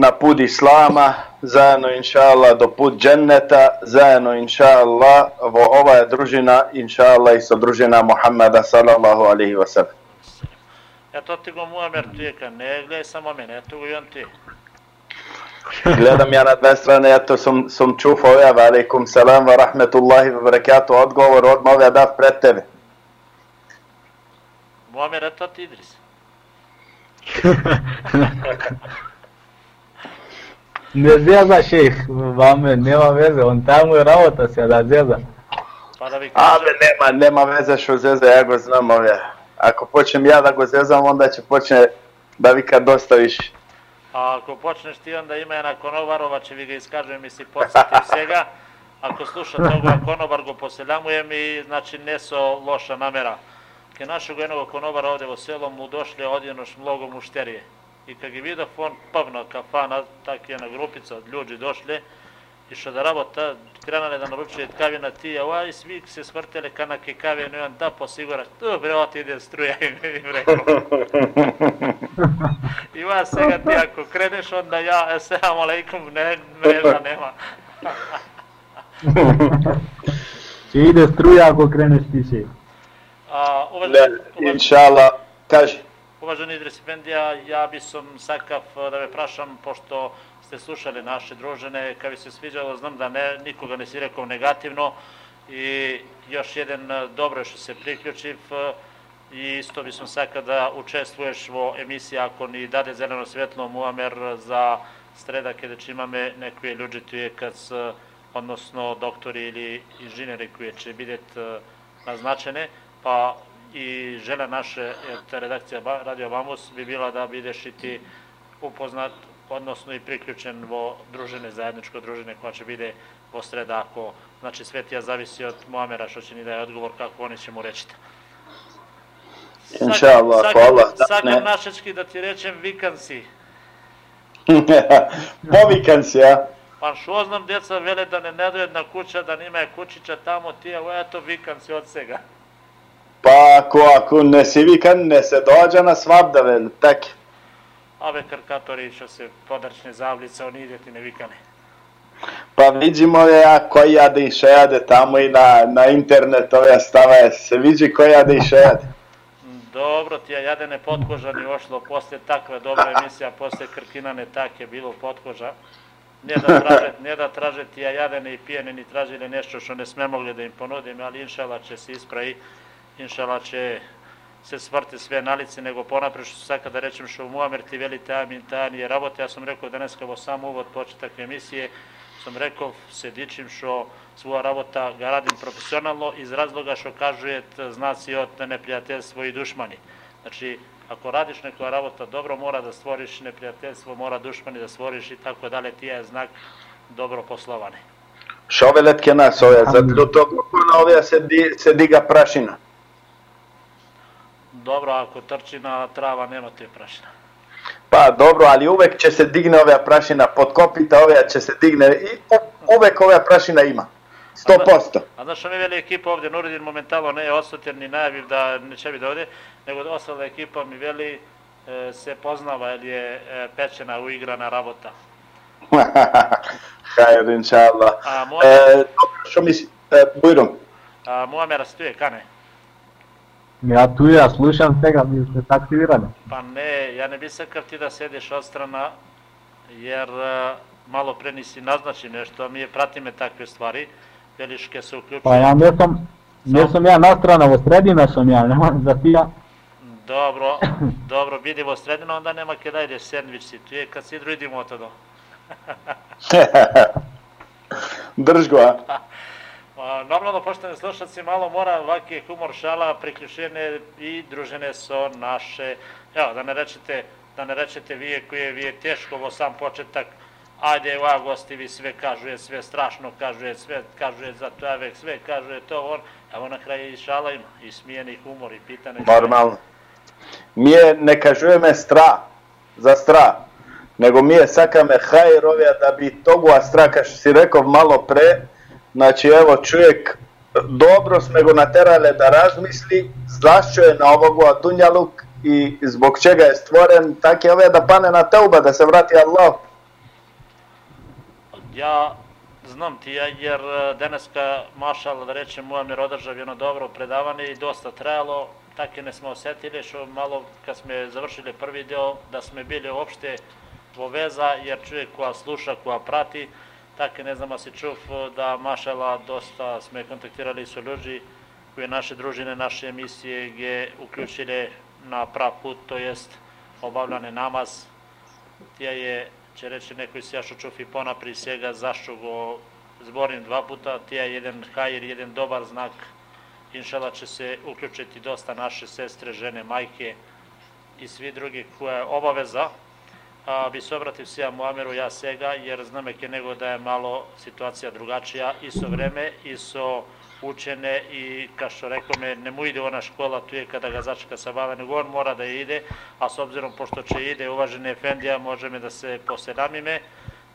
na put Islama, zajedno inša Allah do put dženneta, zajedno inša Allah vo ova je družina inša Allah isto družina Muhammeda sallallahu alaihi wa sallam. Eto ti go Muamer tujeka, ne gledaj samo mene, eto go i on ti. Gledam ja na dve strane, eto sam, sam čufao ja, alaikum salam wa rahmetullahi wa barakatuh, odgovor odmah ja dav pred tebe. Muamer, eto ti Idris. Ne zjeza šejh, vame, nema veze, on tamo je ravota se da zjeza. Pa da vi A, kažem, be, nema, nema veze što zeza, ja go znam ove. Ako počnem ja da go zezam, onda će počne da vika dosta više. a ako počneš ti onda ima jedna konobarova, će vi ga iskažem i si podsjeti svega. Ako slušate ovoga konobar go poseljamujem i znači neso loša namera. Ke našeg jednog konobara ovde u selu mu došli odjenoš mnogo mušterije. I kad je vidio on pavna kafana, tak jedna grupica od ljudi došli, i što da rabota, krenale da naručuje kavina ti, a ovaj svi se smrtele kanake kave, no i da posigura, tu bre, oti ide struja im rekao. I vas svega ti ako kreneš, onda ja, assalamu alaikum, ne, mreža nema. Će ide struja ako kreneš ti šejh. A, Ne, inšala, kaži. Уважени Идрис Пендија, ја би сум сакав да ве прашам, пошто сте слушали наше дружене, кај ви се свиѓало, знам да не, никога не си реков негативно, и још еден добро што се приклучив, и исто би сум сака да учествуваш во емисија, ако ни даде зелено светло, Муамер, за среда, каде ќе имаме некои луѓе тие кац, односно доктори или инженери кои ќе бидат назначени, па i žela naše e, te redakcija Radio Bambus bi bila da bideš i ti upoznat, odnosno i priključen vo družine, zajedničko družine koja će bide vo sreda ako, znači svetija zavisi od Moamera što će ni da je odgovor kako oni će mu reći. Inšallah, hvala. Sakam našečki da ti rečem vikansi. Povikan si, ja. Pa što znam, djeca vele da ne nedojedna kuća, da nima je kućića tamo, ti evo eto vikansi od svega. Pa ako, ako ne si vikan, ne se dođa na svabda, vel, tak. Ove karkatori što se podarčne zavlice, oni ideti ne vikane. Pa vidimo ja koji jade i šejade tamo i na, na internet ove stave, se vidi koji jade i šejade. Dobro ti je jadene potkoža ni ošlo posle takve dobre emisija, posle Krkinane tak je bilo potkoža. Ne da traže, ne da traže ti ja jadene i pijene ni tražili nešto što ne sme mogli da im ponudim, ali inšala će se ispravi, иншала че се сврти све на лице, него понапред што сака да речем што Муамер ти вели таа ми таа ни работа. Јас сум рекол денеска во сам увод почеток емисија, сум реков се дичим што своја работа га радим професионално из разлога што кажујат знаци од непријателство и душмани. Значи, ако радиш некоја работа добро, мора да створиш непријателство, мора душмани да створиш и така дале, тие е знак добро пословане. Шовелет ке нас, овие, за до тоа на овие се, ди, се дига прашина. Добро, ако трчи на трава, нема тој прашина. Па, добро, али увек ќе се дигне оваа прашина под копите, оваа ќе се дигне и увек оваа прашина има. 100%. А знаеш што ми вели екипа овде, Нурдин моментално не е осетен ни најавив да не ќе биде оде, него остала екипа ми вели се познава или е печена уиграна работа. Хајде иншалла. А моја што ми бујром. А моја мера стои кане. Ја туи ја слушам сега, ми сме се активирани. Па не, ја не би сакав ти да седиш отстрана, јер мало пре ни си назначи нешто, ми ја пратиме такви ствари, велиш ке се уклучи. Па ја не сум, не сум ја настрана, во средина сум ја, нема за тија. Добро, добро, биди во средина, онда нема ке да идеш сендвич си туј, кад си друидим мотодо. Држ го, а? Normalno, poštovani slušalci, malo mora ovakve humor šala priključene i družene so naše, evo, da ne rečete, da ne rečete vi koje vi je teško ovo sam početak, ajde, ova gosti vi sve kažuje, sve strašno kažuje, sve kažuje za čovek, sve kažuje to on, evo na kraju i šala ima, i smijeni humor i pitane. Normalno. Mi je, ne kažujeme stra, za stra, nego mi je sakame hajrovja da bi togu straka što si rekao malo pre, znači evo čovjek dobro smo go naterale da razmisli zašto je na ovogu Dunjaluk i zbog čega je stvoren, tak je ove da pane na teuba, da se vrati Allah. Ja znam ti ja, jer e, daneska mašal, da rečem, Muamir održav jedno dobro predavanje i dosta trajalo, tako ne smo osetili, što malo kad smo završili prvi deo, da smo bili uopšte vo veza, jer čovjek koja sluša, koja prati, tako ne znam, si čuv da mašala dosta smo kontaktirali su ljudi koje naše družine, naše emisije gdje uključili na prav put, to jest obavljane namaz, gdje je će reći neko sjašo čufi pona pri svega zašto go zborim dva puta, tija jedan hajir, jedan dobar znak. Inšala će se uključiti dosta naše sestre, žene, majke i svi drugi koja je obaveza a, bi se obratio ja Muameru ja sega, jer znam je nego da je malo situacija drugačija. I so vreme i so učene i kao što rekao me, ne mu ide ona škola, tu je kada ga začeka sa bave, nego on mora da ide, a s obzirom pošto će ide uvaženi Efendija, može me da se posedamime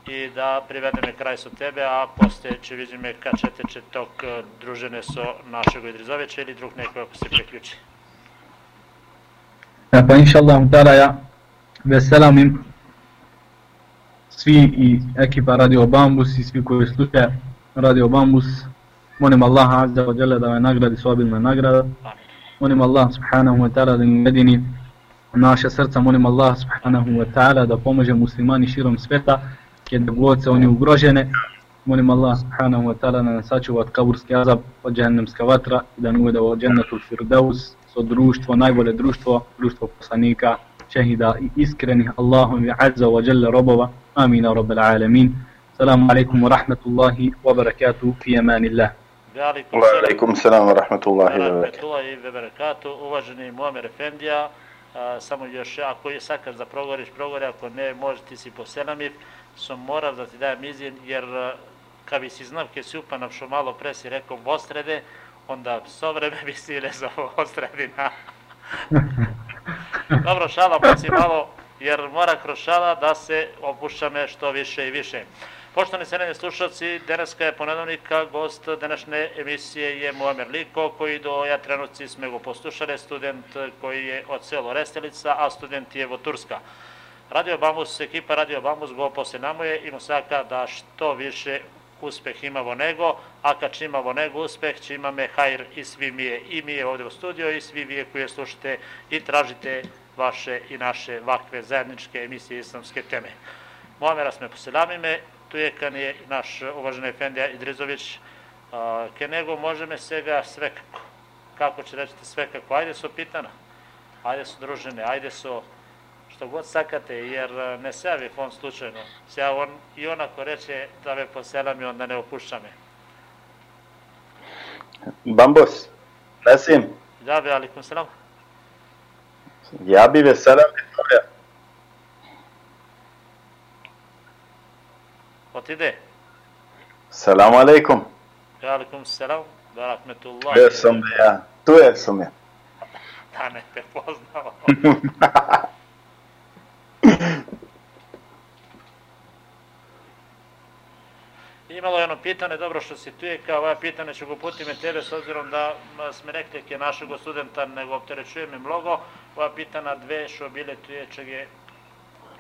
i da privede me kraj sa tebe, a posle će vidi me kad će teče tok e, družene so našeg Idrizovića ili drug neko ako se priključi. Ja, pa inša Allah, ja veselamim svi i ekipa Radio Bambus i svi koji slušaju Radio Bambus Molim Allah Azza wa Jalla da me nagradi s nagrada. Molim Allah subhanahu wa ta'ala da im jedini naše srca. Molim Allah subhanahu wa ta'ala da pomože muslimani širom sveta kada god se oni ugrožene. Molim Allah subhanahu wa ta'ala da nas sačuva od kaburski azab, od džahnemska vatra i da uvede od džennetul firdaus, so društvo, najbolje društvo, društvo poslanika, šehida i iskrenih Allahom i azza wa jalla robova. Amin, rabbal alamin. Salamu alaikum wa rahmatullahi wa barakatuh fi amanillah. Alaikum salam wa rahmatullahi wa barakatuh. Uvaženi Muamer Efendija, samo još, ako je sakaš da progoriš, progori, ako ne, može ti si poselamiv, sam morav da ti dajem izin, jer kad bi si znao kje si upanavšo malo pre si rekao Vostrede, onda so vreme bi si rezao Ostredina. Dobro, šala si malo, jer mora kroz šala da se opušćame što više i više. Poštovani senjeni slušalci, deneska je ponedovnika, gost današnje emisije je Muamer Liko, koji do ja trenutci sme go poslušali, student koji je od selo Restelica, a student je od Turska. Radio Bambus, ekipa Radio Bambus go posle namuje i musaka da što više uspeh ima nego, a kad će ima nego uspeh, će imame hajr i svi mi je, i mi je ovde u studiju i svi vi je slušate i tražite vaše i naše vakve zajedničke emisije islamske teme. Muamera sme poselamime, tu je kan je naš uvaženi Efendija Idrizović, ke nego možeme svega sve kako. Kako će reći sve kako? Ajde su pitana, ajde su družene, ajde su što god sakate, jer ne se javi fond slučajno. Se on, I onako reče da me poselam i onda ne opušća me. Bambos, Nasim. Ja bi, alikum selam. Ja bi veselam i Otide. Selamu alaikum. Alaikum selam. Barakmetullah. Tu sam ja. Tu jesam ja. Da ne te poznao. Imalo jedno pitanje, dobro što si tu je, kao ova pitanje ću go me tebe, s obzirom da sme rekli je našeg studenta, nego opterećuje me mnogo, ova pitana dve što bile tu je, čeg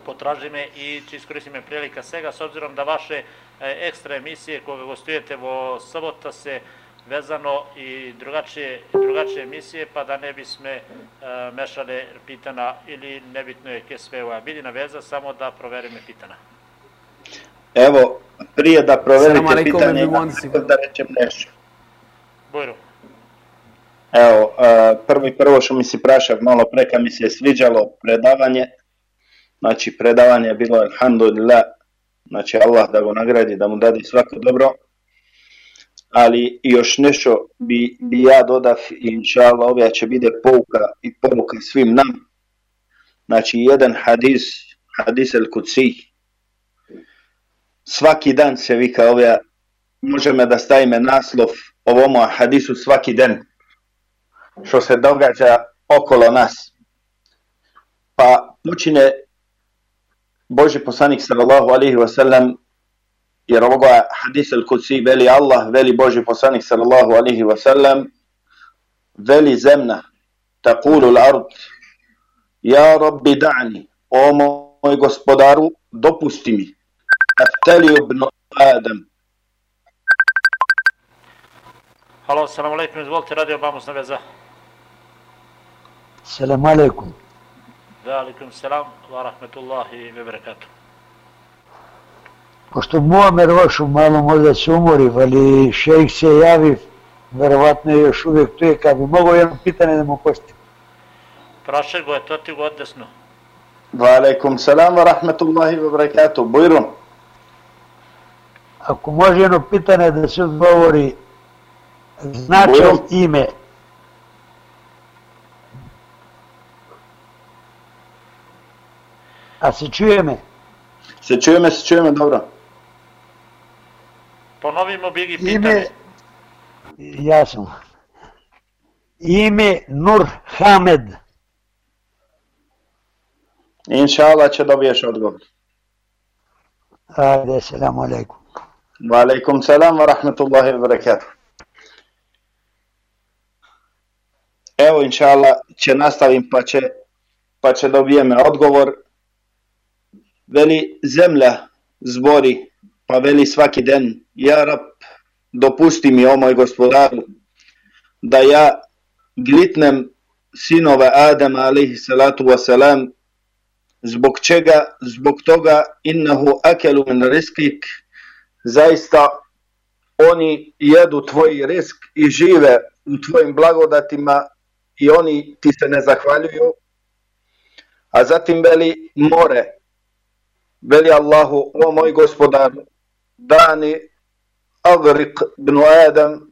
potraži me i iskoristim me prilika svega, s obzirom da vaše e, ekstra emisije koga gostujete vo sobota se vezano i drugačije, drugačije emisije, pa da ne bi sme e, mešale pitana ili nebitno je kje sve ova bili na veza, samo da proverime pitana. Evo, prije da proverite pitanje, da rečem nešto. Bujru. Evo, e, prvo i prvo što mi si prašak malo preka mi se sviđalo predavanje, Znači predavanje je bilo alhamdulillah, znači Allah da go nagradi, da mu dadi svako dobro. Ali još nešto bi, bi ja dodav i inša Allah ovdje će biti pouka i pouka svim nam. Znači jedan hadis, hadis el kuci, svaki dan se vika ovdje, možemo da stavime naslov ovomu hadisu svaki dan, što se događa okolo nas. Pa počine Boži poslanik sallallahu alaihi wa sallam, jer ovoga hadis al-Kudsi veli Allah, veli Boži poslanik sallallahu alaihi wa sallam, veli zemna, taqulu l'ard, ja rabbi da'ni, o moj gospodaru, dopusti mi, aftali ibn Adam. Halo, salam alaikum, izvolite, radio Bamus na veza. Salam alaikum. Velikum selam wa rahmetullahi wa barakatuh. Пошто Муамер Вашу мало може да се умори, вали шејх се јави, веројатно још увек тој ка би могло едно питање да му пости. Прашај го е, тоа ти го одесно. Валекум салам ва рахметуллахи ва бракату, Бујрун. Ако може едно питање да се одговори, значај име, А се чуеме? Се чуеме, се чуеме, добро. Ponovimo Bigi Ime, pitanje. jasno. Ime Nur Hamed. Inša Allah će dobiješ odgovor. Ajde, selamu alaikum. Wa alaikum salam wa rahmatullahi wa barakatuh. Evo, inša Allah, će nastavim pa će, pa će dobijeme odgovor. Veli zemlja zbori, pa veli svaki den, ja rab, dopusti mi, o moj gospodaru, da ja glitnem sinove Adama, alaihi salatu wasalam, zbog čega, zbog toga, innahu akelu min riskik, zaista oni jedu tvoj risk i žive u tvojim blagodatima i oni ti se ne zahvaljuju. A zatim veli more, veli Allahu, o moj gospodar, dani agrik ibn Adam,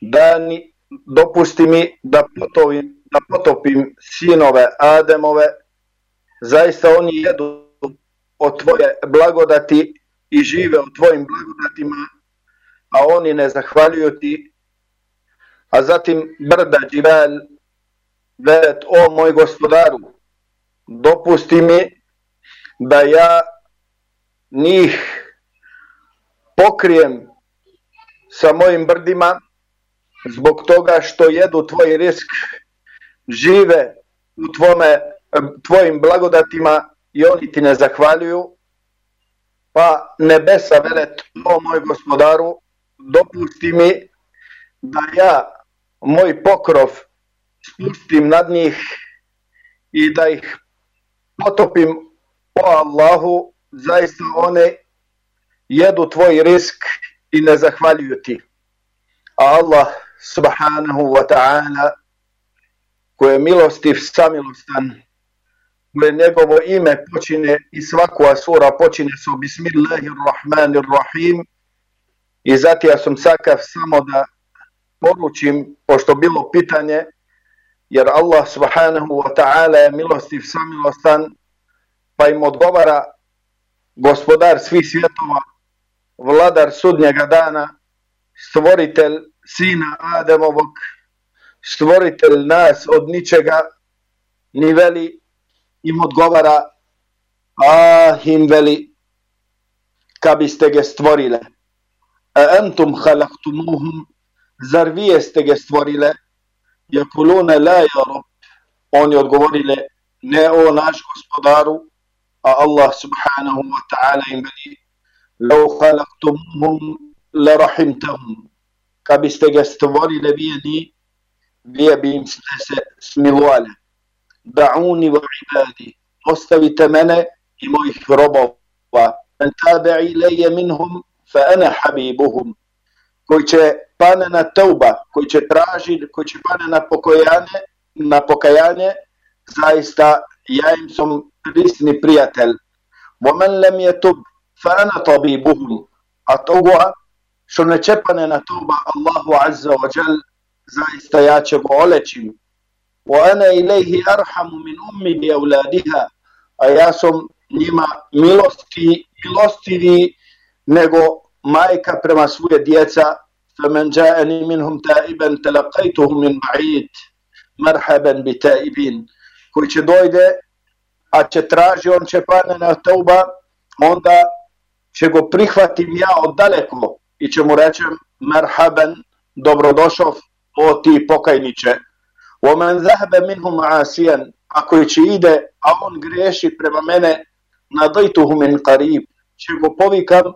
dani, dopusti mi da potopim, da potopim sinove Ademove, zaista oni jedu od tvoje blagodati i žive u tvojim blagodatima, a oni ne zahvaljuju ti. A zatim brda dživel, velet, o moj gospodaru, dopusti mi da ja njih pokrijem sa mojim brdima zbog toga što jedu tvoj risk, žive u tvome, tvojim blagodatima i oni ti ne zahvaljuju, pa nebesa velet, o moj gospodaru, dopusti mi da ja moj pokrov spustim nad njih i da ih potopim o Allahu, zaista one jedu tvoj risk i ne zahvaljuju ti. A Allah subhanahu wa ta'ala koji je milostiv, samilostan, koje njegovo ime počine i svaka sura počine sa Bismillahirrahmanirrahim i zato ja sam sakav samo da poručim, pošto bilo pitanje, jer Allah subhanahu wa ta'ala je milostiv, samilostan, pa im odgovara gospodar svih svjetova, vladar sudnjega dana, stvoritelj sina Ademovog, stvoritelj nas od ničega, ni veli im odgovara, a im veli, ka biste ga stvorile. A entum halaktumuhum, zar vi jeste ga stvorile? Jakulune la ja rob. Oni odgovorile, ne o naš gospodaru, a Allah subhanahu wa ta'ala im veli, لو خلقتمهم لرحمتهم. كابستجستواري لبيني بيا بيم سميوالا دعوني وعبادي. مستوي تمنى إمو إفربوا من تابع إلي منهم فأنا حبيبهم. كويتش بانا التوبة كويتش تراجل كويتش بانا نبوكيانة نبوكيانة. زايستا. يايمسم بريسني برياتل. ومن لم يتب فأنا طبيبهم. أتوى شو نتشبن أنا الله عز وجل زي استياتش بولتشم وأنا إليه أرحم من أمي بأولادها. أياسم نما ملوستي ملوستي دي نيغو مايكا برما سوية ديتا. فمن جاءني منهم تائبا تلقيته من بعيد. مرحبا بتائبين. كويش دويدة أتشتراجي أنشبان أنا توبة onda ќе го прихватим ја оддалеко и ќе му речем мерхабен, добродошов, о ти покајниче. Омен захбе минху маасијан, а кој ќе иде, а он греши према мене, надајтуху мин кариб, ќе го повикам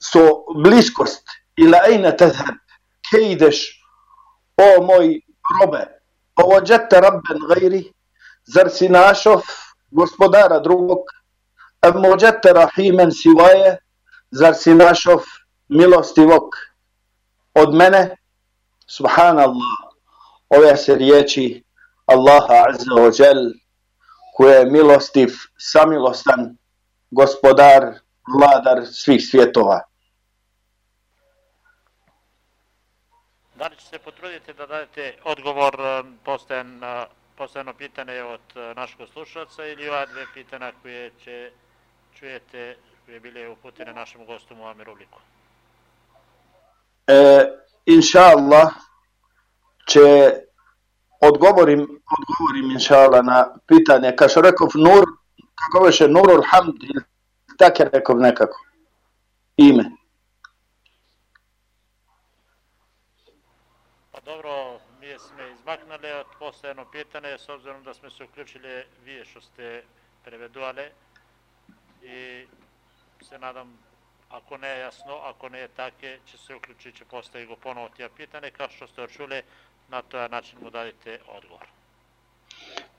со близкост, ила ајна тезхеб, ке идеш, о мој робе, оводжете раббен гајри, зар си нашов, господара другог, mođete rahimen sivaje, zar si našov milostivog od mene, subhanallah, ove se riječi Allaha Azza wa Jal koji je milostiv, samilostan, gospodar, vladar svih svjetova. Da li se potruditi da dajete odgovor postojan, e, postojano pitanje od e, našeg slušalca ili ova dve pitanja koje će čujete koje bile uputene našem gostu Muameru Liku? E, inša Allah će odgovorim, odgovorim inša Allah na pitanje, kao što rekao Nur, kako veše Nurul Hamd, ili tako je rekao nekako, ime. Pa dobro, mi smo izmaknali od postojano pitanje, s obzirom da smo se uključili vi što ste preveduvali i se nadam, ako ne je jasno, ako ne je take, će se uključiti, će postavi go ponovo tija pitanje, kao što ste čuli, na to način mu dadite odgovor.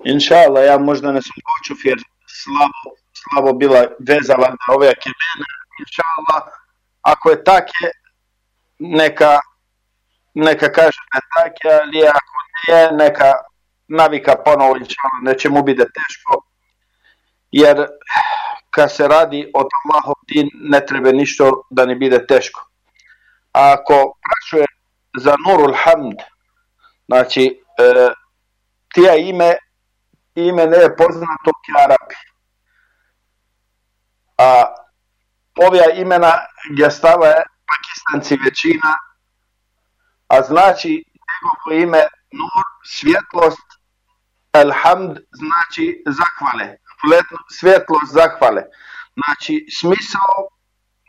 Inša Allah, ja možda ne sam počuv jer slabo, slabo bila veza valjda ove kemene. Inša Allah, ako je take, neka, neka kaže da je ali ako nije, neka navika ponovo, inša Allah, neće mu biti teško. Jer kad se radi od Allahov din, ne treba ništa da ne bude teško. A ako prašuje za Nurul Hamd, znači, e, tija ime, ime ne je poznato k Arabi. A ovja imena gdje stava pakistanci većina, a znači njegovo ime Nur, svjetlost, Elhamd znači zahvale, svjetlost zahvale. Znači smisao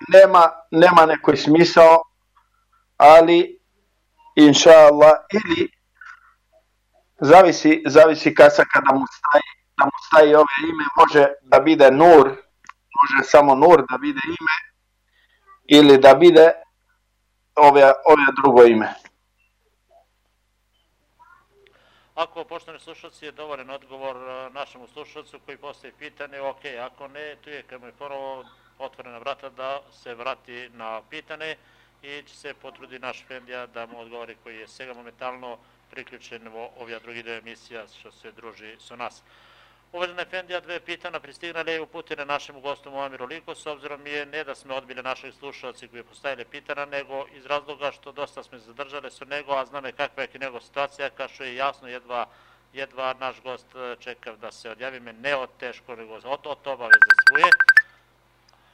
nema, nema nekoj smisao, ali inša Allah, ili zavisi, zavisi kasa kada mu staje, da mu staje ove ime, može da bide nur, može samo nur da bide ime, ili da bide ove, ove drugo ime. Ако poštovani slušalci je dovoljan odgovor e, našemu slušalcu koji postaje pitanje, ok, ako ne, tu je kad mu je ponovo otvorena vrata da se vrati na pitanje i će se potrudi naš Fendija da mu odgovori koji je svega momentalno priključen u ovja drugi deo emisija što se druži sa nas. Uvažena Efendija, dve pitana pristignale i uputene našemu gostu Moamiru Liko, s obzirom je ne da smo odbili naših slušalci koji postavili pitana, nego iz razloga što dosta smo zadržali su nego, a zname kakva je nego situacija, kao što je jasno jedva, jedva naš gost e, čeka da se odjavi me, ne od teško, nego od, od obaveze svoje.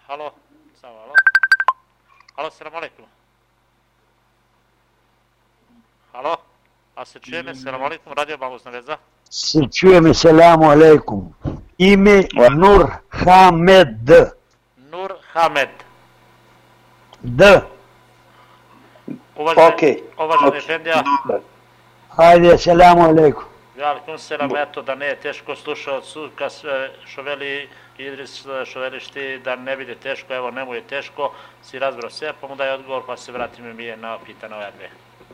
Halo, samo halo. Halo, salam alaikum. Halo, a se čuje me, salam alaikum, radio Bambusna veza. се чуеме селаму алейкум. Име Нур Хамед. Нур Хамед. Д. Уважен, okay. уважен okay. Ефендија. Хајде, селаму алейкум. Валикум селам, ето да не е тешко слушаоцу, кас што вели Идрис, што велиш ти да не биде тешко, ево не му е тешко, си разбрав се, па му дај одговор, па се вратиме ми е на питање овие две.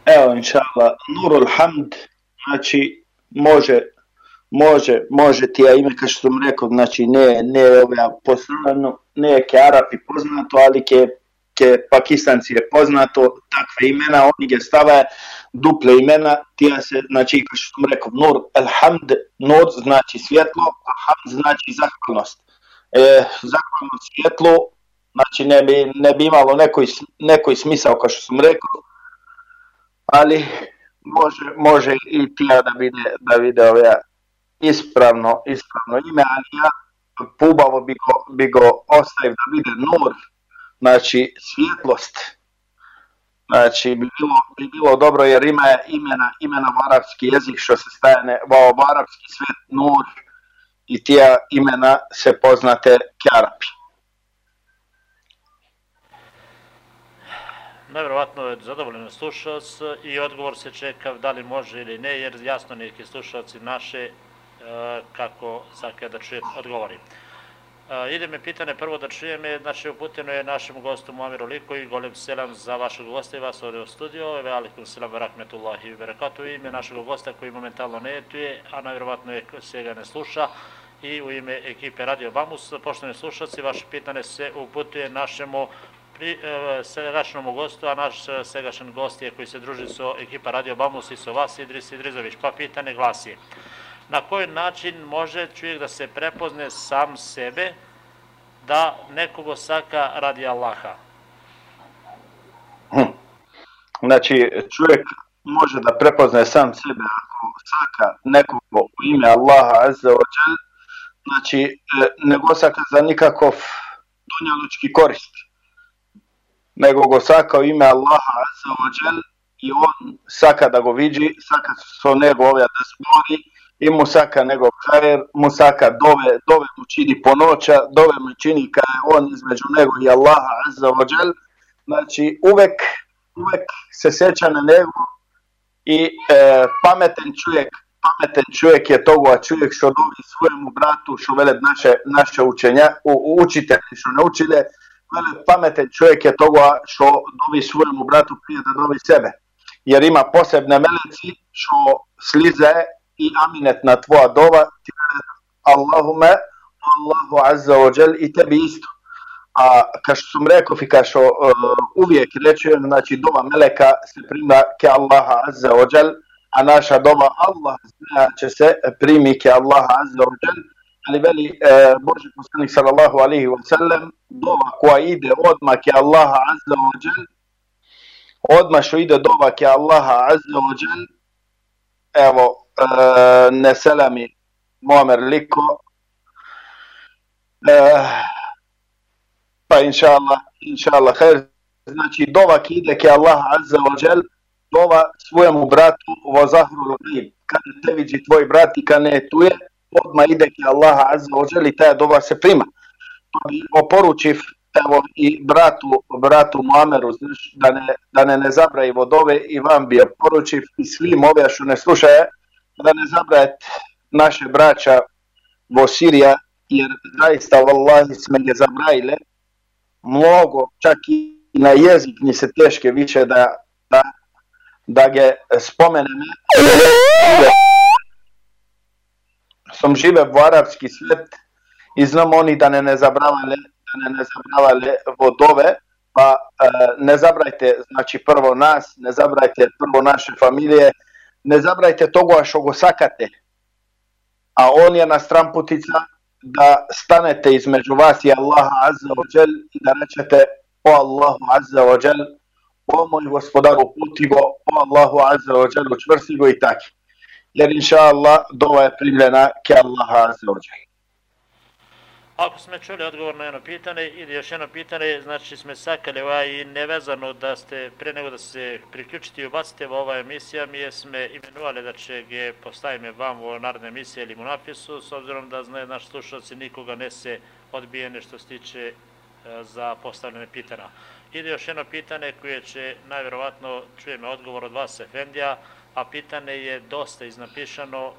Ево, иншалла, Нурул Хамд, значи može, može, može ti ja ime, kao što sam rekao, znači, ne, ne ove poslano, ne ke Arapi poznato, ali ke, ke Pakistanci je poznato, takve imena, oni ga stave duple imena, tija se, znači, kao što sam rekao, Nur, Elhamd, Nur znači svjetlo, a Hamd znači zahvalnost. E, zahvalnost svjetlo, znači ne bi, ne bi imalo nekoj, nekoj smisao, kao što sam rekao, ali može, može i tija da vide, da vide ove ispravno, ispravno ime, ali ja pubavo bi go, bi go ostavio da vide nur, znači svjetlost. Znači bi bilo, bi bilo dobro jer ima imena, imena u arapski jezik što se stajane u arapski svijet nur i tija imena se poznate kjarapi. Nevjerovatno je zadovoljan slušalac i odgovor se čeka da li može ili ne, jer jasno neki slušalci naše e, kako sad da čuje odgovori. E, ide me pitanje prvo da čujem je, znači uputeno je našem gostu Muamiru Liku i golem selam za vašeg gosta i vas ovdje u studiju, ve alikum selam rahmetullahi wa barakatuh u ime našeg gosta koji momentalno ne etuje, a najvjerovatno je svega ne sluša i u ime ekipe Radio Bamus, poštovani slušalci, vaše pitanje se uputuje našemu При е, сегашному а наш сегашен гост е кој се дружи со екипа Радио Бамус и со вас, Идрис Идризовиќ, па питање гласи. На кој начин може човек да се препозне сам себе да некого сака ради Аллаха? Значи, човек може да препозне сам себе ако сака некого у име Аллаха Азza Ođel, значи, не го сака за никаков дунјалучки корист nego go saka u ime Allaha Azza wa i on saka da go vidi, saka so nego ovja da smori i mu saka nego kajer, mu saka dove, dove mu čini po noća, dove mu čini kada je on između nego i Allaha Azza wa znači uvek, uvek se seća na nego i e, pametan čovjek, pametan čovjek je togo, a čovjek što dovi svojemu bratu, što vele naše, naše učenja, u, učitelji što naučile, vele pametan čovjek je togo, što dovi svojemu bratu prije da dovi sebe. Jer ima posebne meleci što slize i aminet na tvoja dova, ti Allahume, Allahu azza wa jal i tebi isto. A kao što sam rekao i kao što uh, uvijek rečujem, znači dova meleka se prima ke Allaha azza wa jal, a naša dova Allah zna će se primi ke Allaha azza wa jal, ali veli uh, Boži poslanik sallallahu alaihi wa sallam, dova koja ide odmah ke Allaha azza wa jal, odmah što ide dova ke Allaha azza wa jal, evo, uh, ne selami Muammer Liko, uh, pa inša Allah, inša Allah, khair. Znači, dova ki ide ke Allah azza wa jal, dova svojemu bratu vo zahru. Kada te vidi tvoj brat i kada ne tu je, odmah ide ke Allah azza wa jal i ta dova se prima. Pa bi oporučiv evo i bratu, bratu Muameru, znaš, da ne, da ne, ne zabraji vodove i vam bi oporučiv i svim ove što ne slušaje, da ne zabrajete naše braća vo Sirija, jer zaista vallahi sme ga zabrajile, mnogo, čak i na jezik mi se teške više da, da, da ga spomenem. Sam žive u arapski svijet i znam oni da ne ne zabravale, da ne ne zabravale vodove, pa e, ne zabrajte znači prvo nas, ne zabrajte prvo naše familije, ne zabrajte togo što go sakate, a on je na stramputica da stanete između vas i Allaha Azza wa Jal i da rečete o Allahu Azza wa Jal, o moj gospodaru puti go, o Allahu Azza wa Jal učvrsti go i taki. Jer inša Allah dova je primljena Allaha Azza wa Jal. Ako smo čuli odgovor na jedno pitanje, ide još jedno pitanje, znači sme sakali ovaj i nevezano da ste, pre nego da se priključite i ubacite u ova emisija, mi sme imenovali da će ge postavime vam u narodne emisije ili mu napisu, s obzirom da znaju naši slušalci nikoga ne se odbijene što se tiče e, za postavljene pitanja. Ide još jedno pitanje koje će najverovatno čujeme odgovor od vas, Efendija, a pitanje je dosta iznapišano,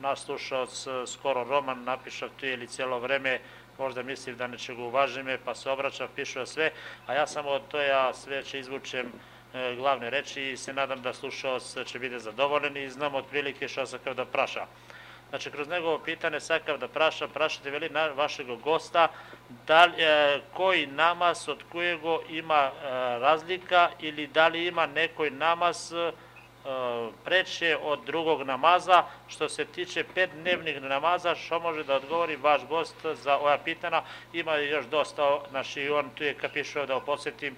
naš slušalac skoro roman napišao tu ili cijelo vreme. Možda mislim da nečega uvaži me, pa se obraća, pišu sve, a ja samo to ja sve će izvučem e, glavne reči i se nadam da slušalac će biti zadovoljen i znam otprilike šta kao da praša. Znači, kroz njegovo pitanje sakav da praša, prašate veli na vašeg gosta, da li, e, koji namaz od kojego ima e, razlika ili da li ima nekoj namaz e, preče od drugog namaza. Što se tiče pet dnevnih namaza, što može da odgovori vaš gost za ova pitana? Ima još dosta, znači on tu je kapišao da posjetim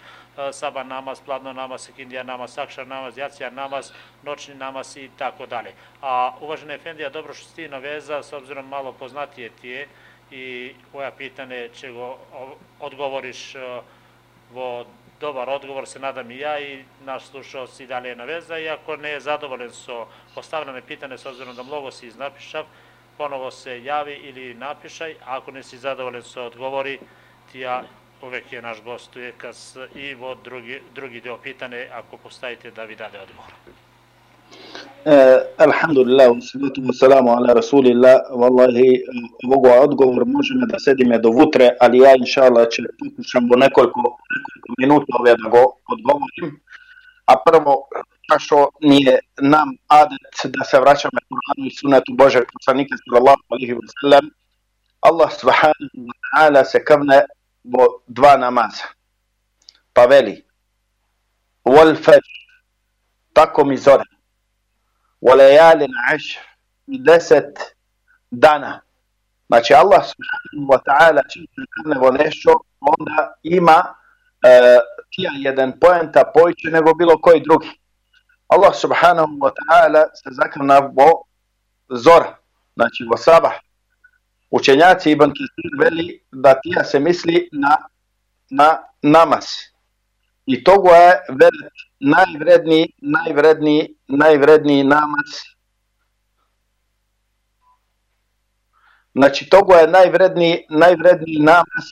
saba namaz, pladno namaz, sekindija namaz, sakšar namaz, jacija namaz, noćni namaz i tako dalje. A uvažena Efendija, dobro što ti naveza, s obzirom malo poznatije ti je i ova pitanje će go odgovoriš vo dobar odgovor se nadam i ja i naš slušalac i dalje na veza i ako ne je zadovoljen so postavljene pitanje s obzirom da mnogo si iznapišav, ponovo se javi ili napišaj, ako ne si zadovoljen so odgovori, ti ja uvek je naš gost je kas i vo drugi, drugi deo pitane ako postavite da vi dade odgovor. Uh, alhamdulillah, salatu wassalamu ala rasulillah, wallahi, mogu odgovor možeme da sedime do vutre, ali ja inša Allah će pokušam bo nekoliko, nekoliko minuta ove da go odgovorim. A prvo, što nije nam adet da se vraćamo Kur'anu i sunetu Božeg poslanika sallallahu alaihi wa sallam, Allah subhanahu wa ta'ala se kavne bo dva namaza. Pa veli, wal fajr, tako mi zore, وليال عشر i deset dana. Znači Allah subhanahu wa ta'ala čim zakrnevo nešto, onda ima e, tija jedan poenta pojiće nego bilo koji drugi. Allah subhanahu wa ta'ala se zakrnevo zora, znači vo sabah. Učenjaci Ibn Kisir veli da tija se misli na, na namaz. I togo je velet najvredniji, najvredniji, najvredniji namaz Znači, togo je najvredniji, najvredniji namaz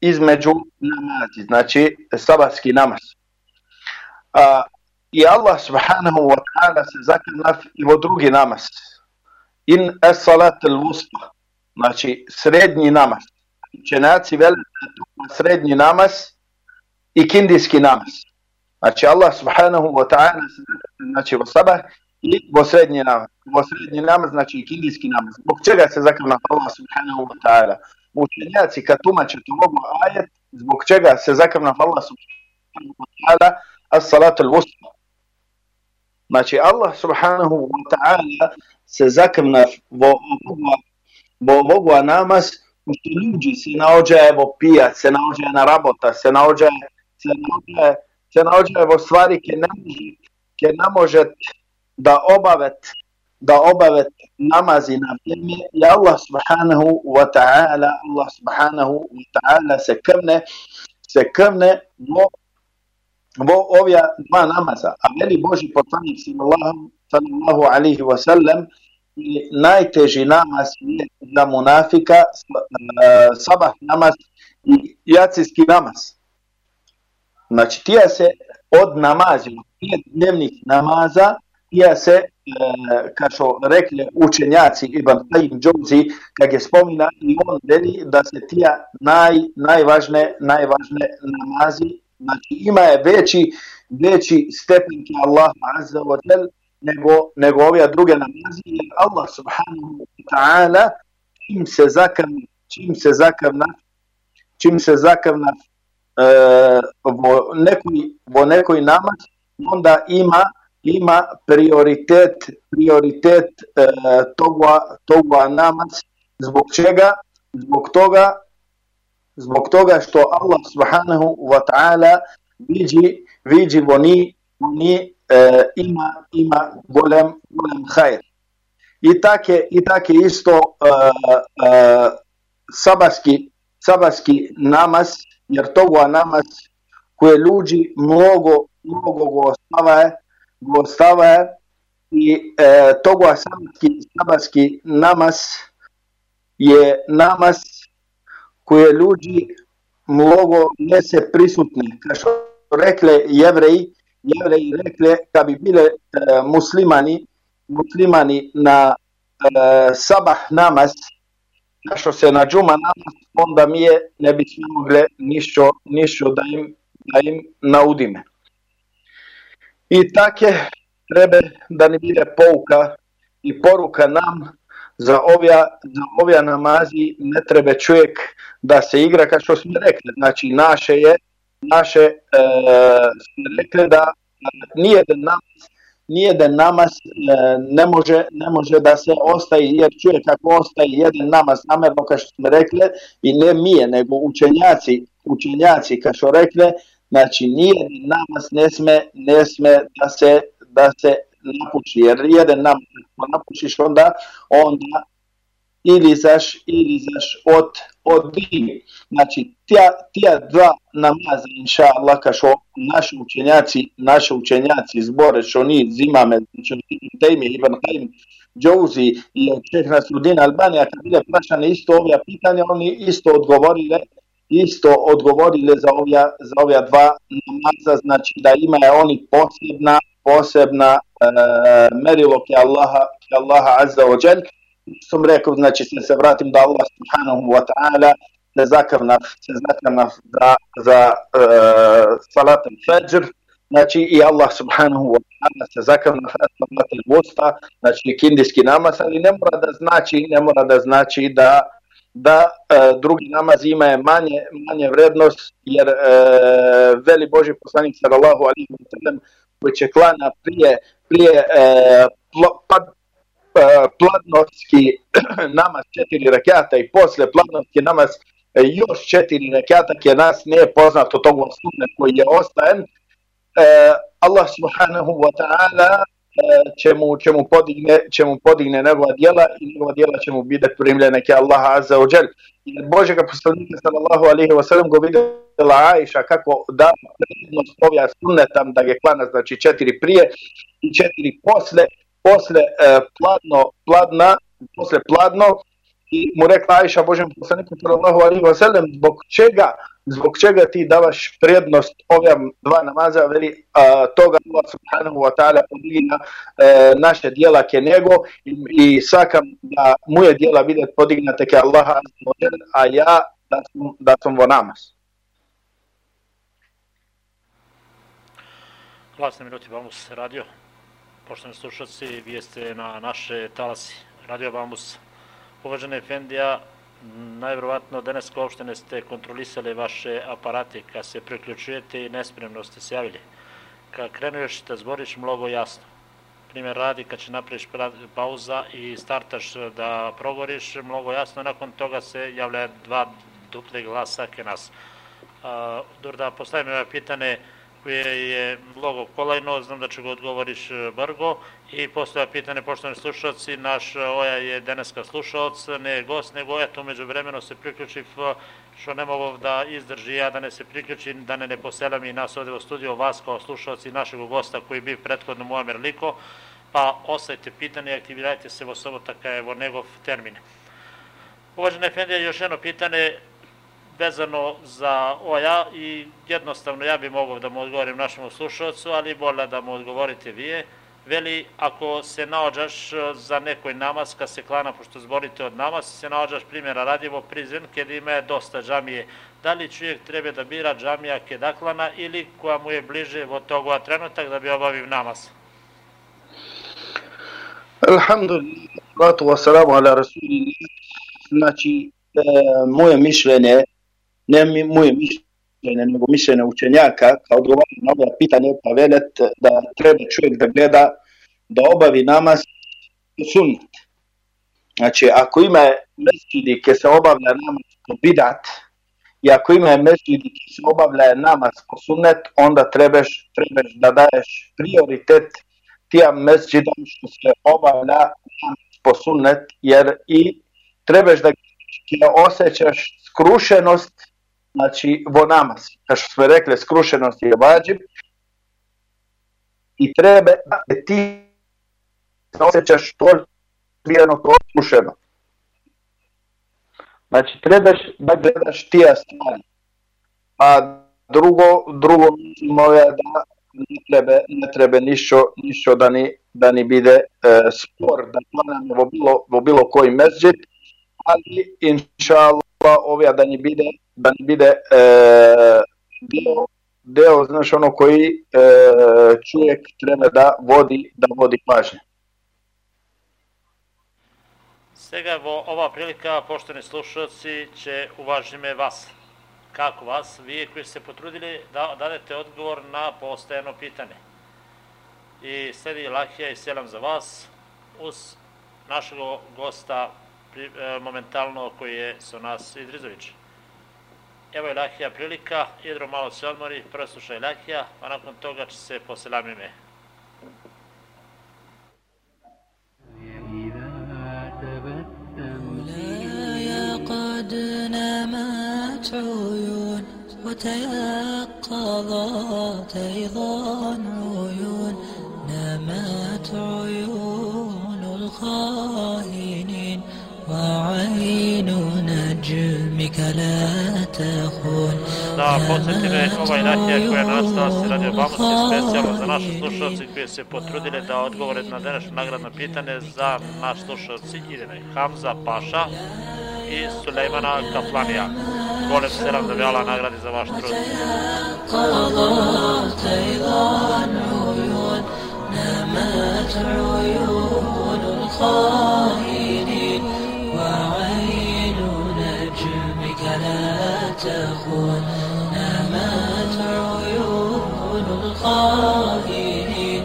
između namazi, znači sabatski namaz. A, I Allah subhanahu wa ta'ala se zaklinaf i vo drugi namaz. In es salat al wusta, znači srednji namaz. Učenjaci vele srednji namaz i kindijski namaz. Znači Allah subhanahu wa ta'ala znači vo sabah i vo srednji namaz. Vo srednji namaz znači i kindijski namaz. Zbog čega se zaklina Allah subhanahu wa ta'ala? Učenjaci kad tumače to mogu ajet, zbog čega se zaklina Allah subhanahu wa ta'ala as salat al wusta. Znači Allah subhanahu wa ta'ala se zaklina vo vo ovoga namaz što ljudi se naođaje vo pijat, se naođaje na rabota, se naođaje se naođaje vo stvari ke ne ke ne može da obavet da obavet namazi na vrijeme i Allah subhanahu wa ta'ala Allah subhanahu wa ta'ala se krvne se krvne vo, vo ovja dva namaza a veli Boži poslanik sallallahu, sallallahu alaihi wa sallam najteži namaz je za munafika sabah namaz i jacijski namaz Значи, тие се од намази, од тие дневних намаза, тие се, е, кашо рекле учењаци Ибн Тајм Джози, ка ги спомина и он дели да се тие нај, најважне, најважне намази, значи има е веќи, веќи степен ке Аллах Азza wa Jal, него, него овие друге намази, и Аллах Субхану Та'ала, чим се закам, чим се закам на, чим се закам на vo nekoj, vo nekoj namaz, onda ima ima prioritet prioritet e, toga, toga namaz zbog čega? Zbog toga zbog toga što Allah subhanahu wa ta'ala vidi vidi oni oni e, ima ima golem golem khair i take i take isto e, e, sabaski sabaski namaz jer toga namaz koje ljudi mnogo mnogo go ostavaje gostava i e, toga sabatski, sabatski namaz je namaz koje ljudi mnogo ne se prisutni. Kao što rekle jevreji, jevreji rekle kad bi bile e, muslimani, muslimani na e, sabah namaz, kao što se na džuma namaz, onda mi je ne bi mogle ništa, ništa da im, da im naudime. I take treba da ne bude pouka i poruka nam za ovja, za ovja namazi ne treba čovjek da se igra kao što smo rekli. Znači naše je, naše e, smo rekli da nije da namaz, nije da namaz e, ne, može, ne može da se ostaje, jer čovjek ako ostaje jedan namaz namerno kao što smo rekli i ne mi nego učenjaci, učenjaci kao što rekli, Znači, nije namaz ne sme, ne sme da se, da se napuši, jer jedan namaz ako napušiš, onda, onda ili zaš, ili zaš od, od dini. Znači, tija, tija dva namaza, inša Allah, kao što naši učenjaci, naši učenjaci zbore, što ni zimame, znači, Tejmi, Ibn Qaim, Džouzi i Čeh Nasrudin Albanija, kad bile prašane isto ove pitanja, oni isto odgovorili isto odgovorile za ovja, za ovja dva namaza, znači da ima je oni posebna, posebna e, merilo ke Allaha, ke Allaha azza wa džel. Sam rekao, znači se se vratim da Allah subhanahu wa ta'ala se zakavna, se zakavna za, za e, salat al-fajr, znači i Allah subhanahu wa ta'ala se zakavna za salat al-wusta, znači kindijski namaz, ali ne mora da znači, ne mora da znači da da e, drugi namaz ima manje, manje vrednost, jer e, veli Boži poslanik sallallahu alaihi wa sallam koji će klana prije, prije e, pad, pladnovski namaz četiri rakata i posle pladnovski namaz e, još četiri rakata koje nas nije poznato tog sunne koji je ostajen. E, Allah subhanahu wa ta'ala mu, će, mu podigne, će podigne njegova djela i njegova djela će mu biti primljene ke Allah azza wa jal. I Božega poslanika sallallahu alaihi wa sallam go vidjela Aisha kako da prednost ovja sunnetam da je klana znači četiri prije i četiri posle posle e, pladno, pladna, posle pladno i mu rekla Ajša Božem poslaniku sallallahu alejhi ve sellem zbog čega zbog čega ti davaš prednost ovim dva namaza veli a, toga Allah subhanahu wa ta'ala podigna e, naše djela ke nego i, i svakam da moje djela bide podignate ke Allah a ja da sam, da sam vo namaz. Glasne minuti Bambus radio. Poštovani slušalci, vi jeste na naše talasi Radio Bambus. Uvažene Efendija, najvjerovatno danas uopšte ste kontrolisali vaše aparate kad se priključujete i nespremno ste se javili. Kad krenuješ da zboriš mnogo jasno. Primjer radi kad će napraviš pauza i startaš da progoriš mnogo jasno, nakon toga se javlja dva duple glasa ke nas. Uh, da postavim ove pitane, koje je mnogo kolajno, znam da će ga odgovoriš e, brgo. I postoja pitanje, poštovani slušalci, naš e, Oja je deneska slušalac, ne gost, nego eto među vremeno se priključi što ne mogu da izdrži ja da ne se priključim, da ne ne poselam i nas ovde u studiju, vas kao slušalci našeg gosta koji bi prethodno Muamer Liko, pa ostavite pitanje i aktivirajte se vo sobotaka, evo njegov termin. Uvažene Efendija, još jedno pitanje, vezano za oja i jednostavno ja bi mogao da mu odgovorim našemu slušalcu, ali bolje da mu odgovorite vi. Veli, ako se naođaš za nekoj namaz, kad se klana, pošto zborite od namaz, se naođaš primjera radimo prizven, kada ima dosta džamije. Da li čovjek treba da bira džamija kedaklana ili koja mu je bliže od toga trenutak da bi obavio namaz? Alhamdulillah, salatu wassalamu ala rasulillah. Znači, e, moje mišljenje не ми, моје мишљење, него мишљење учењака, као одговора на ова питање, па велет да треба човек да гледа да обави намаз сунет. Значи, ако има месиди ке се обавља намаз по бидат, и ако има месиди ке се обавља намаз по сунет, онда требаш, требаш да даеш приоритет тија месида што се обавља намаз по сунет, јер и требаш да ќе осеќаш скрушеност znači vo namaz. Kao što smo rekli, skrušenost je vađib i treba da ti osjećaš to vjerno to skrušeno. Znači, trebaš da gledaš tija stvari. A drugo, drugo mislimo je da ne treba, ne treba nišo, nišo da ni, da ni bide e, spor, da planamo vo bilo, vo bilo koji mesđid, ali inša Allah, ovija da ni bide da ne bide e, deo, deo, znaš, ono koji e, čovjek treba da vodi, da vodi pažnje. Сега во ова прилика, поштени слушалци, ќе уважиме вас. Како вас, вие кои се потрудили да дадете одговор на постојано питање. И следи Лахија и селам за вас, уз нашего госта моментално кој е со нас Идризович. Evo je Lahija prilika, Idro malo se odmori, prvo slušaj Lahija, a nakon toga će se poselamime. قد نامت عيون وتيقظت أيضا عيون نامت عيون الخائنين وعين تخون Da podsjetime ovaj natjej koja je nastala se radi Obamosti specijalno za naše slušalci koji se potrudili da odgovore na današnje nagradno pitanje za naš slušalci ideme Hamza Paša i Sulejmana Kaplanija. Golem selam da bi Allah nagradi za vaš trud. نامت عيون الخائنين تخون نامت عيون الخائنين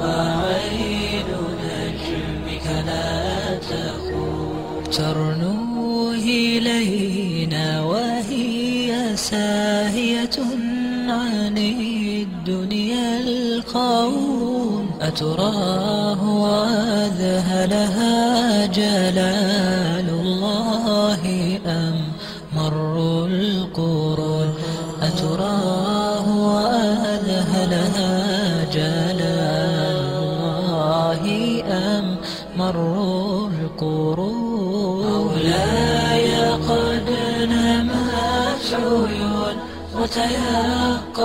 وعين نجمك لا ترنو إلينا وهي ساهية عن الدنيا القوم. أتراه وأذهلها جلال أم مر القرون مولاي قد نمت عيون وتيقظت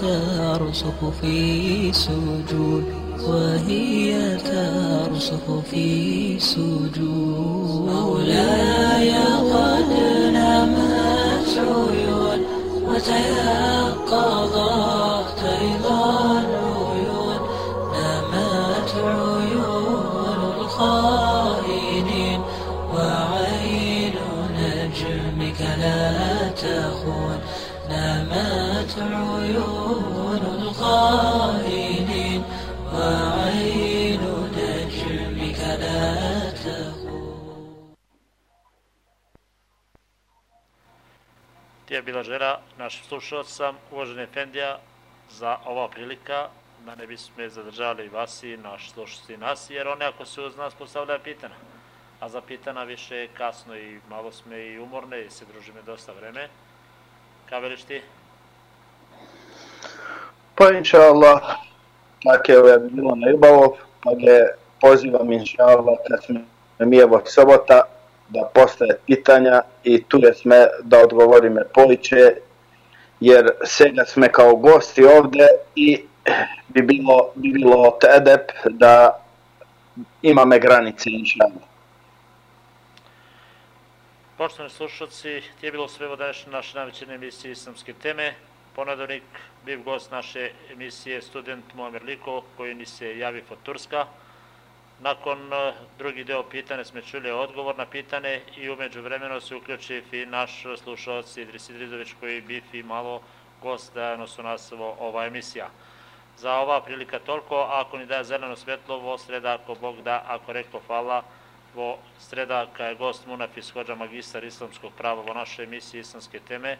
ترسخ في سجود وهي ترسخ في سجود. مولاي قد نمت عيون وتيقظت žena našim slušalcam, uvaženi Efendija, za ova prilika da ne bismo zadržali vas i naši slušalci nas, jer oni ako se uz nas postavljaju pitanja, a za pitanja više je kasno i malo sme i umorne i se družime dosta vreme. Ka veliš ti? Pa inša Allah, tako je bilo nebavo, pa ga pozivam inša Allah kad sme mi evo sobota da postaje pitanja i tu je sme da odgovori me poliče, jer сега sme kao gosti ovde i bi bilo, bi bilo tedep da imame granice inša Allah. Poštovani slušalci, ti je bilo sve ovo današnje naše najvećene emisije Islamske teme. Ponadornik, biv gost naše emisije, student Muamer Liko, koji ni se javi od Turska. Nakon eh, drugi deo pitanja smo čuli odgovor na pitanje i umeđu vremenu se uključi i naš slušalac Idris Idrizović koji bi i malo gost da su nas ova emisija. Za ova prilika toliko, ako ni daje zeleno svetlo, vo sreda, ako Bog da, ako rekao hvala, vo sreda, kada je gost Munafis Hođa, magistar islamskog prava vo našoj emisiji islamske teme,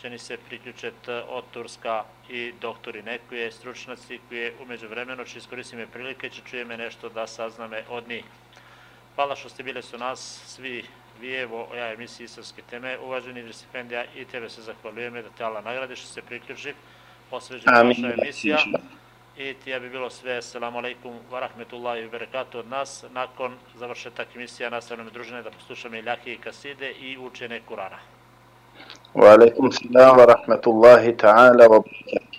će ni se priključet od Turska i doktori nekuje, stručnjaci koje umeđu vremenu će iskoristime prilike, će čujeme nešto da sazname od njih. Hvala što ste bili su nas, svi vi evo ja emisiji islamske teme, uvaženi Idris Efendija i tebe se zahvaljujeme da te Allah nagradi što se priključi, osveđena naša emisija. I ti ja bi bilo sve, assalamu alaikum wa rahmetullahi wa barakatuh od nas. Nakon završetak emisija nastavljamo družine da poslušamo Iljahi i Kaside i učene Kurana. Wa rahmatullahi ta'ala wa barakatuh.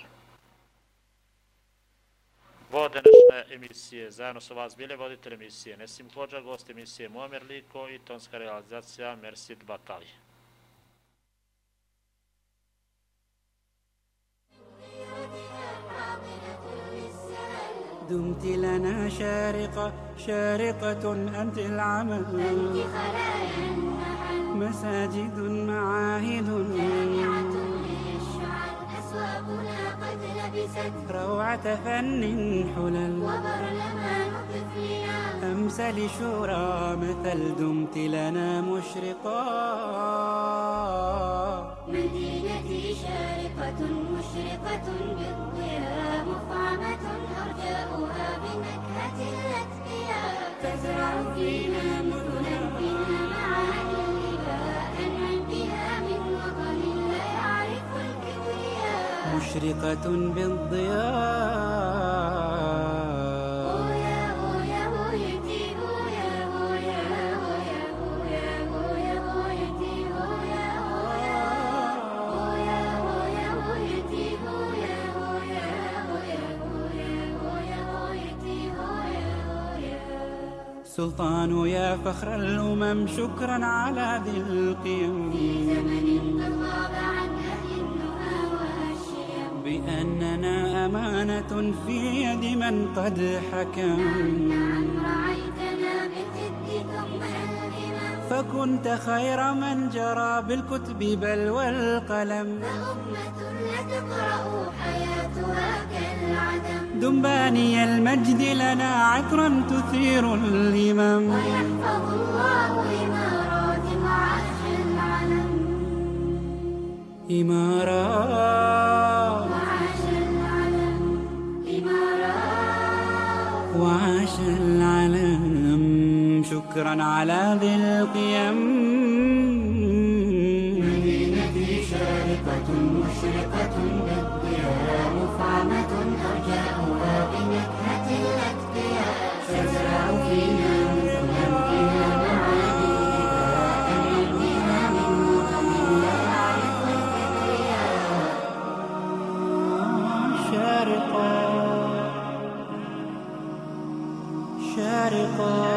Vo današnje emisije, zajedno sa vas bile voditelj emisije Nesim Hođa, gost emisije Muamer Liko i tonska realizacija Mersid Batali. دمت لنا شارقة شارقة أنت العمل مساجد معاهد. أسوابنا قد لبست روعة فن حلل. وبرلمان طفلنا أمثل شورى مثل دمت لنا مشرقا. مدينتي شارقة مشرقة بالضياء مفعمة أرجاؤها بنكهة الأتقياء. تزرع فينا مدنا مشرقة بالضياء سلطان يا فخر الأمم شكرا على ذي القيم. في زمن قد غاب بأننا أمانة في يد من قد حكم. فكنت خير من جرى بالكتب بل والقلم. فأمة لا تقرأ حياتها كالعدم دنباني المجد لنا عطرا تثير الهمم ويحفظ الله إمارات وعاش العلم إمارات وعاش العلم شكرا على ذي القيم. prodigal.